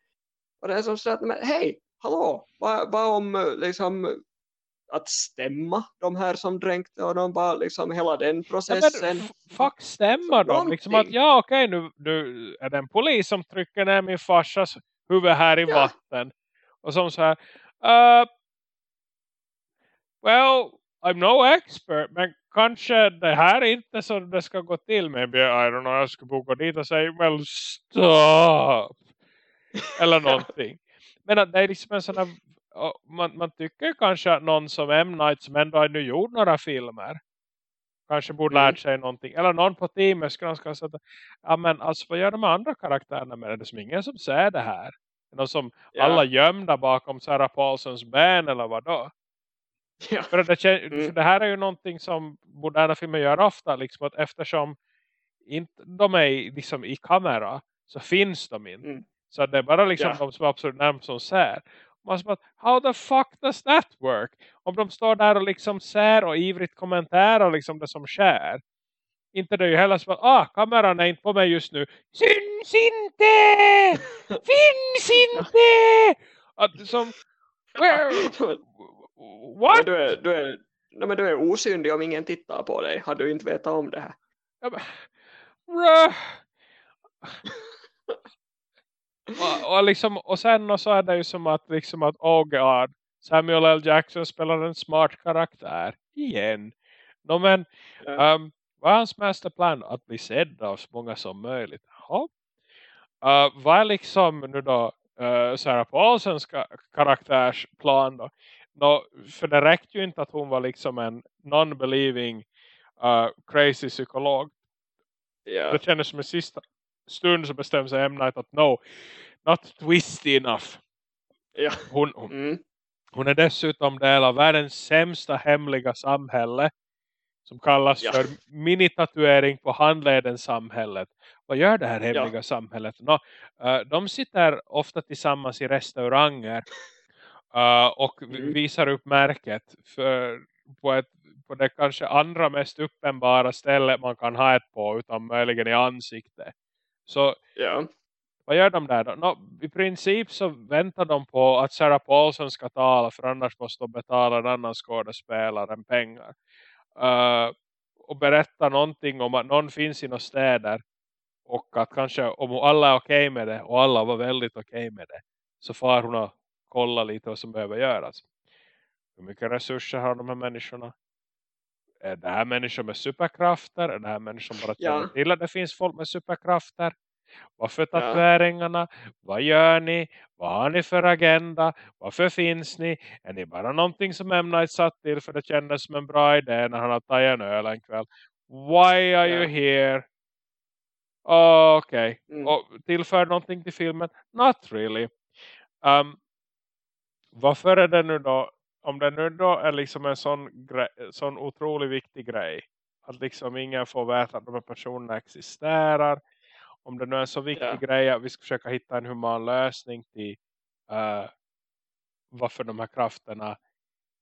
Speaker 2: Och det är som så att, men hej, hallå, vad, vad om eh, liksom att stämma de här som dränkte och de bara liksom hela den
Speaker 1: ja
Speaker 2: processen.
Speaker 1: men f- fuck stämmer de liksom att ja okej nu, nu är det en polis som trycker ner min farsas huvud här i
Speaker 2: Ja.
Speaker 1: vatten. Och som så här uh, Well, I'm no expert men kanske det här är inte så det ska gå till. Maybe, I don't know, jag ska boka dit och säga well stop. Eller någonting. Men att det är liksom en sån här, man, man tycker kanske att någon som M. Night som ändå har nu gjort några filmer kanske borde
Speaker 2: Mm.
Speaker 1: lärt sig någonting. Eller någon på teamet skulle sig att ja men alltså vad gör de andra karaktärerna med det? Det är som ingen som ser det här. Någon som
Speaker 2: Ja.
Speaker 1: alla gömda bakom Sarah Paulsons ben eller vad då?
Speaker 2: Ja.
Speaker 1: För det, kän-
Speaker 2: Mm.
Speaker 1: för det här är ju någonting som moderna filmer gör ofta. Liksom att eftersom inte de är liksom i kamera så finns de inte.
Speaker 2: Mm.
Speaker 1: Så det är bara liksom
Speaker 2: Ja.
Speaker 1: de som är absolut närmast som ser. Man som att, how the fuck does that work? Om de står där och liksom ser och ivrigt kommenterar liksom det som sker. Inte det är ju heller som att, ah, kameran är inte på mig just nu. Syns inte! Finns inte! Att som, where,
Speaker 2: Men
Speaker 1: what?
Speaker 2: du är, du, är, nej, men du är osynlig om ingen tittar på dig. Har du inte vetat om det här?
Speaker 1: Ja, men- Bruh. och, och, liksom, och sen och så är det ju som att, liksom att oh god, Samuel L. Jackson spelar en smart karaktär igen. No, men,
Speaker 2: Ja.
Speaker 1: um, vad är hans masterplan? Att bli sedd av så många som möjligt. Jaha. Uh, vad är liksom nu då uh, Sarah Paulsons ka karaktärsplan då? No, för det räckte ju inte att hon var liksom en non-believing uh, crazy psykolog.
Speaker 2: Ja.
Speaker 1: Det kändes som en sista stund så bestämde sig M. Night att no, not twisty enough.
Speaker 2: Ja.
Speaker 1: Hon, hon,
Speaker 2: Mm.
Speaker 1: hon är dessutom del av världens sämsta hemliga samhälle. Som kallas
Speaker 2: Ja.
Speaker 1: för minitatuering på handleden samhället. Vad gör det här hemliga samhället? Nå, eh, de sitter ofta tillsammans i restauranger. eh, och
Speaker 2: Mm.
Speaker 1: visar upp märket för, på, ett, på det kanske andra mest uppenbara stället man kan ha ett på. Utan möjligen i ansikte. Så
Speaker 2: Ja.
Speaker 1: vad gör de där då? Nå, I princip så väntar de på att Sarah Paulson ska tala för annars måste de betala en annan skådespelare än pengar. Uh, och berätta någonting om att någon finns i några städer och att kanske om alla är okej med det och alla var väldigt okej med det så far hon och kolla lite vad som behöver göras. Hur mycket resurser har de här människorna? Är det här människor med superkrafter? Är det här människor som bara
Speaker 2: Ja.
Speaker 1: känner till att det finns folk med superkrafter? Varför
Speaker 2: Ja.
Speaker 1: tatueringarna? Vad gör ni? Vad har ni för agenda? Varför finns ni? Är ni bara någonting som M. Night satt till för det kändes som en bra idé när han har tagit en öl en kväll? Why are you
Speaker 2: Ja.
Speaker 1: here? Oh, Okej.
Speaker 2: Mm.
Speaker 1: Och tillför någonting till filmen? Not really. Um, varför är det nu då om det nu då är liksom en sån, grej, sån otroligt viktig grej att liksom ingen får veta att de här personerna existerar om det nu är en så viktig
Speaker 2: Ja.
Speaker 1: grej att vi ska försöka hitta en human lösning till uh, varför de här krafterna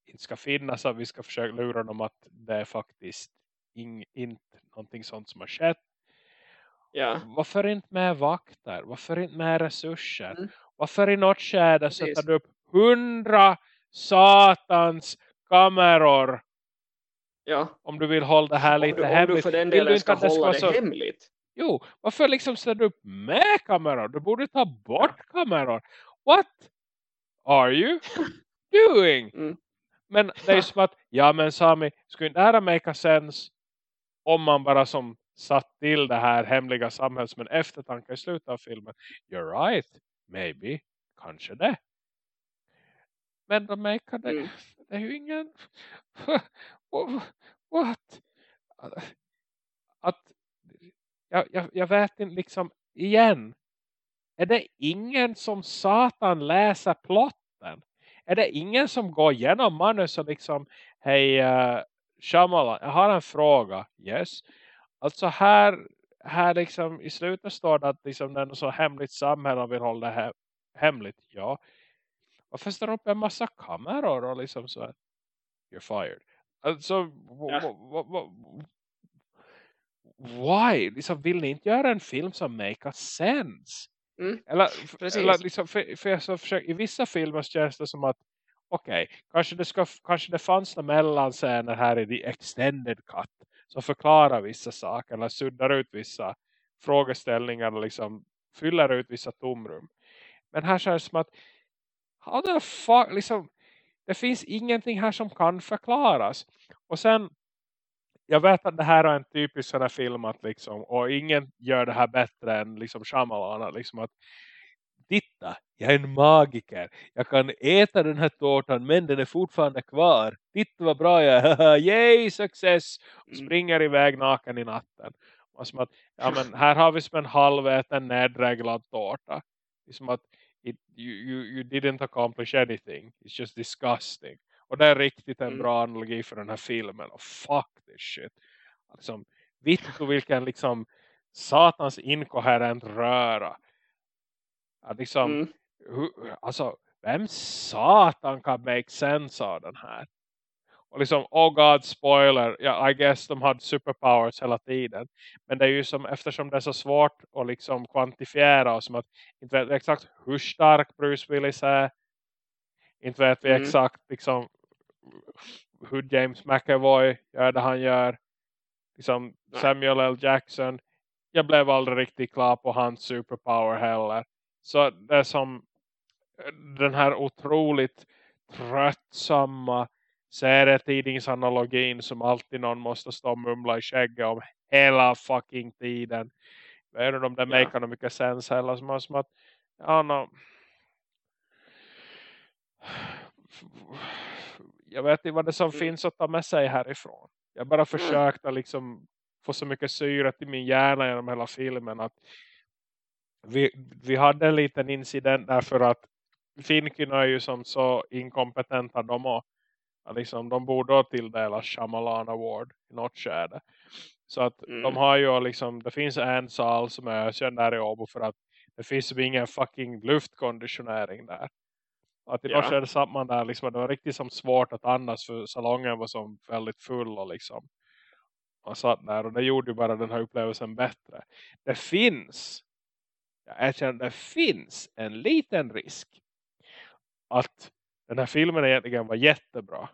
Speaker 1: inte ska finnas att vi ska försöka lura dem att det är faktiskt ing, inte någonting sånt som har skett
Speaker 2: Ja.
Speaker 1: varför inte med vakter? Varför inte med resurser?
Speaker 2: Mm.
Speaker 1: Varför i något
Speaker 2: Precis.
Speaker 1: sätter du upp hundra satans kameror
Speaker 2: Ja.
Speaker 1: om du vill hålla det här
Speaker 2: Om
Speaker 1: lite
Speaker 2: du, om
Speaker 1: hemligt?
Speaker 2: du för den
Speaker 1: Vill du
Speaker 2: delen
Speaker 1: inte
Speaker 2: ska
Speaker 1: ska
Speaker 2: hålla det
Speaker 1: så-
Speaker 2: hemligt.
Speaker 1: Jo, varför liksom ställer du upp med kameror? Du borde ta bort kameror. What are you doing?
Speaker 2: Mm.
Speaker 1: Men det är som att, ja men Sami, skulle inte det här make sense om man bara som satt till det här hemliga samhället som en eftertanke i slutet av filmen? You're right, maybe, kanske det. Men de make det,
Speaker 2: Mm.
Speaker 1: det är ju ingen... What? Att, jag, jag, jag vet inte liksom, igen. Är det ingen som satan läser plotten? Är det ingen som går igenom manus och liksom, hej uh, Shyamalan, jag har en fråga. Yes. Alltså här, här liksom i slutet står det att liksom det är något så hemligt samhälle och vill hålla det här hemligt. Ja. Varför står upp en massa kameror och liksom så här, you're fired. Alltså,
Speaker 2: Ja.
Speaker 1: why? Liksom, vill ni inte göra en film som make sense?
Speaker 2: Mm.
Speaker 1: Eller,
Speaker 2: Precis.
Speaker 1: eller liksom, för, för jag så försöker, i vissa filmer känns det som att okej, kanske, det ska, kanske det fanns några mellanscener här i the extended cut som förklarar vissa saker eller suddar ut vissa frågeställningar och liksom fyller ut vissa tomrum. Men här känns det som att how the fuck, liksom, det finns ingenting här som kan förklaras. Och sen, jag vet att det här är en typisk sån här film att liksom, och ingen gör det här bättre än liksom Shyamalan, liksom att titta, jag är en magiker. Jag kan äta den här tårtan men den är fortfarande kvar. Titta vad bra jag är. Yay, success! Och
Speaker 2: Mm.
Speaker 1: springer iväg naken i natten. Och som att, ja men här har vi som en halväten nedreglad tårta. Som att it, you, you, you didn't accomplish anything. It's just disgusting. Och det är riktigt en
Speaker 2: Mm.
Speaker 1: bra analogi för den här filmen. Och fuck this shit. Alltså, vittu vilken liksom satans inkoherent röra. Att liksom,
Speaker 2: Mm.
Speaker 1: hu- alltså, vem satan kan make sense av den här? Och liksom, oh god, spoiler. Ja, I guess de hade superpowers hela tiden. Men det är ju som, eftersom det är så svårt att liksom kvantifiera och som att inte vet vi exakt hur stark Bruce Willis är. Inte vet vi
Speaker 2: Mm.
Speaker 1: exakt liksom hur James McAvoy gör det han gör. Liksom. Samuel L. Jackson. Jag blev aldrig riktigt klar på hans superpower heller. Så det är som den här otroligt tröttsamma serietidningsanalogin som alltid någon måste stå och mumla i skägget om hela fucking tiden. Jag vet inte om det
Speaker 2: Ja.
Speaker 1: makar något mycket sens heller. Som, som att, ja, no. Jag vet inte vad det som
Speaker 2: Mm.
Speaker 1: finns att ta med sig härifrån. Jag bara försökte liksom få så mycket syre till min hjärna genom hela filmen att vi, vi hade en liten incident därför att Finkina är ju som så inkompetenta de och liksom, de borde tilldela Shyamalan Award i något skärde. Så att mm. de har ju liksom, det finns en sal som är ökänd där i Åbo för att det finns ju ingen fucking luftkonditionering där. Att i något skärde satt man där liksom, det var riktigt som svårt att andas för salongen var som väldigt full och liksom man satt där och det gjorde ju bara den här upplevelsen bättre. Det finns jag erkänner det finns en liten risk att den här filmen egentligen var jättebra.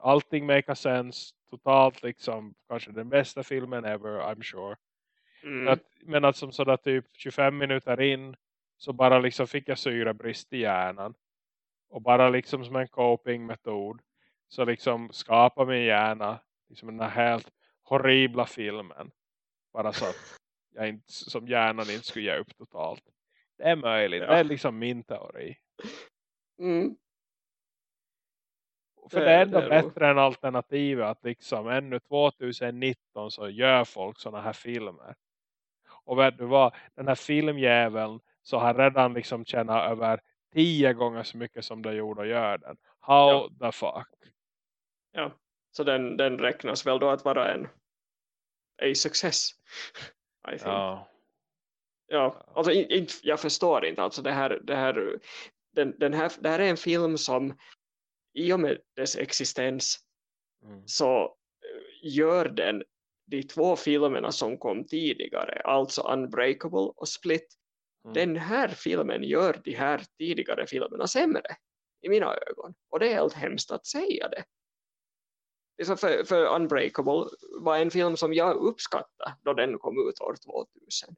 Speaker 1: Allting make sense. Totalt liksom kanske den bästa filmen ever, I'm sure. Mm. Att, men att som sådär typ 25 minuter in så bara liksom fick jag syrebrist i hjärnan. Och bara liksom som en coping-metod så liksom skapar min hjärna liksom den här helt horribla filmen. Bara så att jag inte, som hjärnan inte skulle ge upp totalt. Det är möjligt. Ja. Det är liksom min teori.
Speaker 2: Mm.
Speaker 1: För det, det är ändå det är bättre än alternativet att liksom ännu 2019 så gör folk sådana här filmer. Och vet du vad? Den här filmjäveln så har redan liksom tjänat över tio gånger så mycket som det gjorde och gör den. How ja. the fuck?
Speaker 2: Ja, så den, den räknas väl då att vara en a success. I think. Ja. Ja, alltså jag förstår inte alltså det här, det här, den, den här, det här är en film som i och med dess existens mm. så eh, gör den de två filmerna som kom tidigare, alltså Unbreakable och Split, mm. den här filmen gör de här tidigare filmerna sämre i mina ögon. Och det är helt hemskt att säga det. För, för Unbreakable var en film som jag uppskattade då den kom ut år 2000.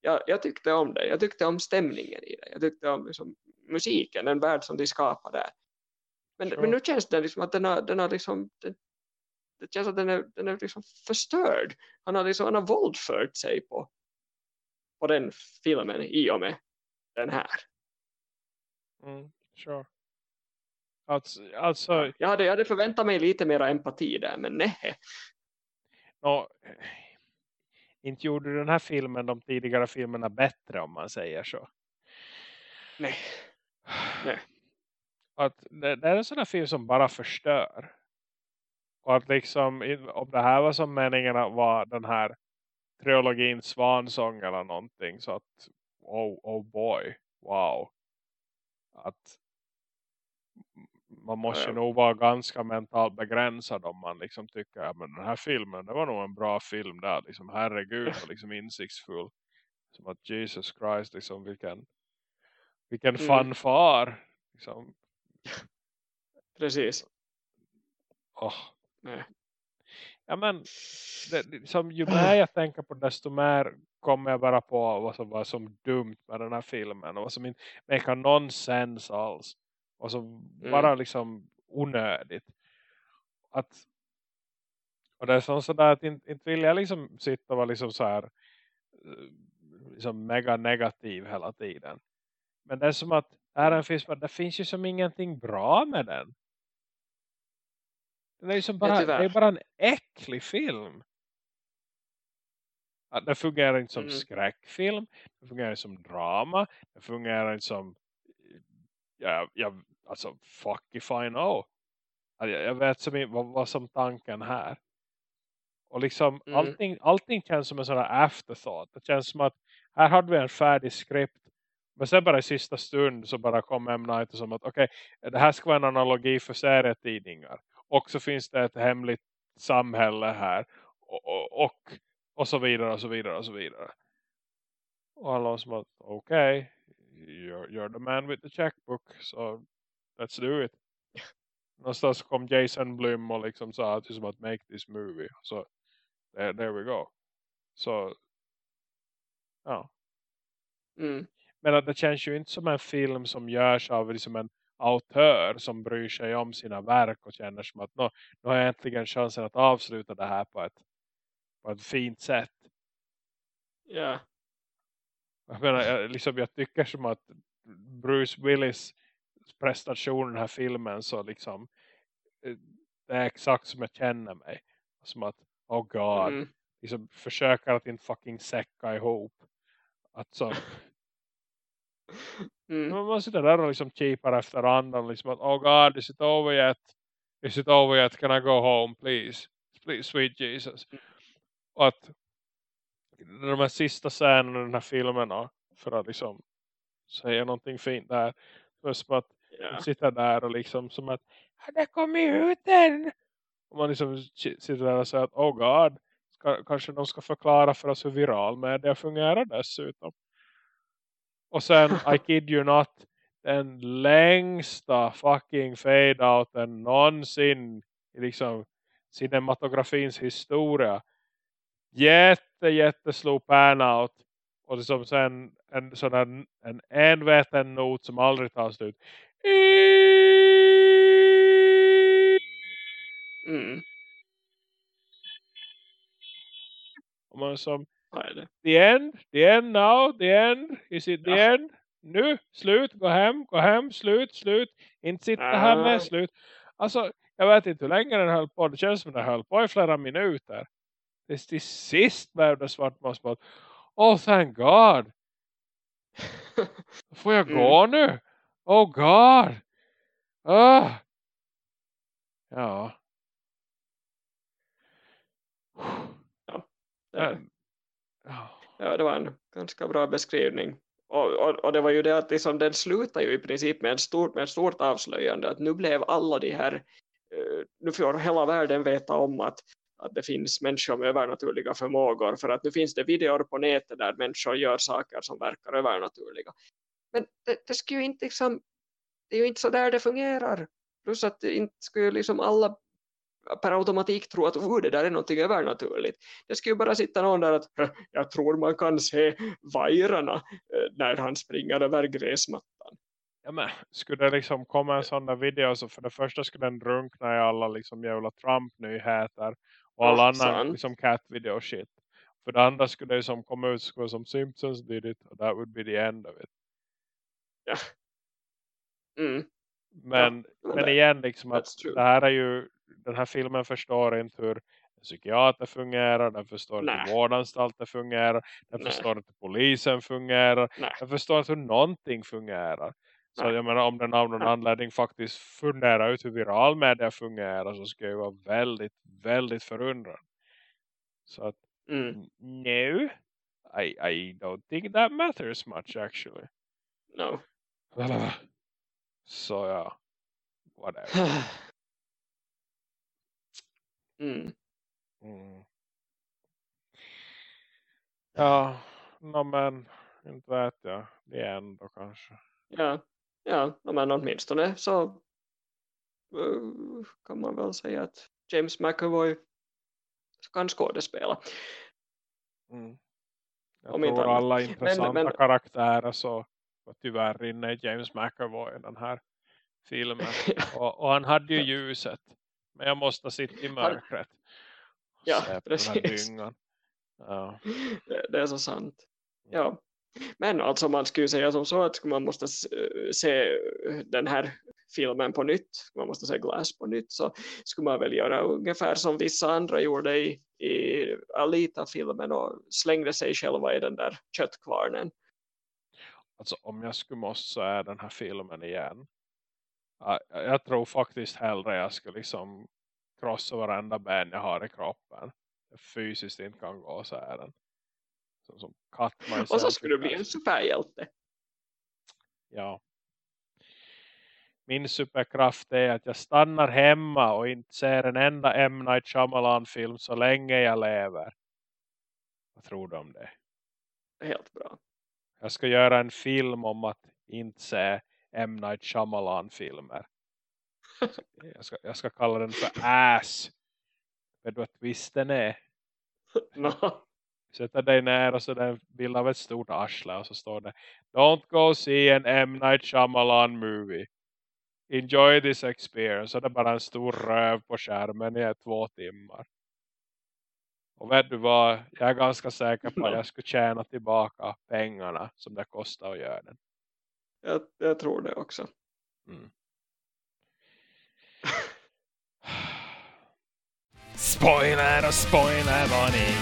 Speaker 2: Jag, jag tyckte om det. Jag tyckte om stämningen i det. Jag tyckte om liksom, musiken, den värld som de skapade där. Men, sure. men nu känns det liksom att den har, den har liksom, den, det känns att den är, den är liksom förstörd. Han har liksom han har våldfört sig på, på den filmen i och med den här.
Speaker 1: Mm, sure. Alltså, alltså,
Speaker 2: jag, hade, jag hade förväntat mig lite mer empati där, men nej.
Speaker 1: No, inte gjorde den här filmen de tidigare filmerna bättre om man säger så.
Speaker 2: Nej. nej.
Speaker 1: Att det, det är en sån här film som bara förstör. Och att liksom, om det här var som meningen att vara den här trilogin svansång eller någonting. Så att, oh, oh boy, wow. Att man måste ja. nog vara ganska mentalt begränsad om man liksom tycker att ja, den här filmen, det var nog en bra film där. Liksom, herregud, och liksom insiktsfull. Som att Jesus Christ, liksom vilken, vilken mm. fanfar. Liksom.
Speaker 2: Precis.
Speaker 1: Oh. Nej. Ja men, det, som ju mer jag tänker på desto mer kommer jag bara på vad som var som dumt med den här filmen. Och vad som inte make någon sens alls. Och så mm. bara liksom onödigt. Att, och det är som sådär att inte, inte vill jag liksom sitta och vara liksom så här eh, liksom mega negativ hela tiden. Men det är som att är en film, det finns ju som ingenting bra med den. Den är ju som bara, det är bara en äcklig film. Att det fungerar inte som mm. skräckfilm. Det fungerar inte som drama. Det fungerar inte som jag, jag, alltså fuck if I know. Jag, jag vet som, vad, vad som tanken här. Och liksom mm. allting, allting känns som en sån här afterthought. Det känns som att här hade vi en färdig skript. Men sen bara i sista stund så bara kom M. Night och som att okej, okay, det här ska vara en analogi för serietidningar. Och så finns det ett hemligt samhälle här. Och, och, och, och så vidare och så vidare och så vidare. Och alla som att okej, okay, you're, you're the man with the checkbook so let's do it någonstans kom Jason Blum och liksom sa att som att make this movie så there, there we go så ja
Speaker 2: mm
Speaker 1: men att det känns ju inte som en film som görs av liksom en autör som bryr sig om sina verk och känner som att nu har jag äntligen chansen att avsluta det här på ett, på ett fint sätt.
Speaker 2: Ja.
Speaker 1: Jag, menar, jag, liksom, jag tycker som att Bruce Willis prestation i den här filmen så liksom eh, det är exakt som jag känner mig. Som att, oh god. Mm. Liksom försöker att inte fucking säcka ihop. Att så.
Speaker 2: Mm.
Speaker 1: Man sitter där och liksom kipar efter andan. Liksom att, oh god, is it over yet? Is it over yet? Can I go home, please? Please, sweet Jesus. Och att de här sista scenerna i den här filmen för att liksom säga någonting fint där. Som att de sitter där och liksom som att har det kommit ut än? Och man liksom sitter där och säger att oh god, ska, kanske de ska förklara för oss hur viral media fungerar dessutom. Och sen, I kid you not, den längsta fucking fade-outen någonsin i liksom cinematografins historia. Jätte, jätteslow pan-out. Och liksom sen en sån här, en enveten not som aldrig tar slut.
Speaker 2: Mm.
Speaker 1: Och man som, The end, the end now, the end, is it the
Speaker 2: Ja.
Speaker 1: end? Nu, slut, gå hem, gå hem, slut, slut. Inte sitta här med, slut. Alltså, jag vet inte hur länge den höll på. Det känns som den höll på i flera minuter. Tills till sist blev det svart massbart. Oh, thank God. Får jag
Speaker 2: Mm.
Speaker 1: gå nu? Oh God. Ah. Ja. Ja
Speaker 2: ja, det var en ganska bra beskrivning. Och, och, och det var ju det att liksom, den slutar ju i princip med, en stort, med ett stort avslöjande. Att nu blev alla de här, eh, nu får hela världen veta om att, att det finns människor med övernaturliga förmågor. För att nu finns det videor på nätet där människor gör saker som verkar övernaturliga. Men det, det skulle ju inte liksom, det är ju inte så där det fungerar. Plus att det inte skulle liksom alla per automatik tro att oh, det där är någonting övernaturligt. Det skulle ju bara sitta någon där att "Hä, jag tror man kan se vajrarna eh, när han springer över gräsmattan.
Speaker 1: Ja, men skulle det liksom komma en sån där video så för det första skulle den drunkna i alla liksom jävla Trump-nyheter och all
Speaker 2: Ja,
Speaker 1: annan liksom cat-video shit. För det andra skulle det som komma ut skulle som Simpsons did it och that would be the end of it.
Speaker 2: Ja. Mm,
Speaker 1: Men,
Speaker 2: men
Speaker 1: men
Speaker 2: det-
Speaker 1: igen liksom att det här är ju den här filmen förstår inte hur psykiater fungerar, den förstår inte
Speaker 2: Nej.
Speaker 1: hur vårdanstalter fungerar, den
Speaker 2: Nej.
Speaker 1: förstår inte hur polisen fungerar,
Speaker 2: Nej.
Speaker 1: den förstår inte hur någonting fungerar. Så jag menar om den av någon anledning faktiskt funderar ut hur viral media fungerar så ska jag vara väldigt, väldigt förundrad. Så att
Speaker 2: Mm,
Speaker 1: no, I, I don't think that matters much actually.
Speaker 2: no.
Speaker 1: Så ja, whatever.
Speaker 2: Mm.
Speaker 1: Mm. Ja, no, men inte vet jag. Det är ändå kanske.
Speaker 2: Ja, ja, men åtminstone så eh, kan man väl säga att James McAvoy kan skådespela.
Speaker 1: Mm. Jag
Speaker 2: Om
Speaker 1: tror
Speaker 2: annat.
Speaker 1: alla intressanta
Speaker 2: men-
Speaker 1: karaktärer så var tyvärr inne James McAvoy i den här filmen. Och, och han hade ju ljuset. Men jag måste sitta i mörkret.
Speaker 2: Ja, precis.
Speaker 1: Ja.
Speaker 2: det, det är så sant. Ja. Men alltså man skulle säga som så att man måste eh, se den här filmen på nytt, man måste se Glass på nytt så skulle man väl göra ungefär som vissa andra gjorde i, i Alita-filmen och slängde sig själva i den där köttkvarnen.
Speaker 1: Alltså om jag skulle måste så är den här filmen igen. Ja, Jag tror faktiskt hellre jag skulle liksom krossa varenda ben jag har i kroppen. Jag fysiskt inte kan gå så är den. Som, som
Speaker 2: Och så skulle du bli en superhjälte.
Speaker 1: Ja. Min superkraft är att jag stannar hemma och inte ser en enda M. Night Shyamalan-film så länge jag lever. Vad tror du om det?
Speaker 2: Helt bra.
Speaker 1: Jag ska göra en film om att inte se M. Night Shyamalan-filmer. Jag ska, jag ska kalla den för Ass. Vet du vad twisten är?
Speaker 2: No.
Speaker 1: Sätter dig och så är det en bild av ett stort arsle och så står det Don't go see an M. Night Shyamalan movie. Enjoy this experience. Så det är bara en stor röv på skärmen i två timmar. Och vet du vad? Jag är ganska säker på att jag skulle tjäna tillbaka pengarna som det kostar att göra den.
Speaker 2: Jag, jag tror det också.
Speaker 1: Mm. Spoiler och spoiler varning.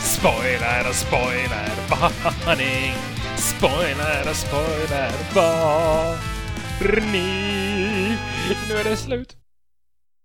Speaker 1: Spoiler och spoiler varning. Spoiler, spoiler, varning. Nu är det slut.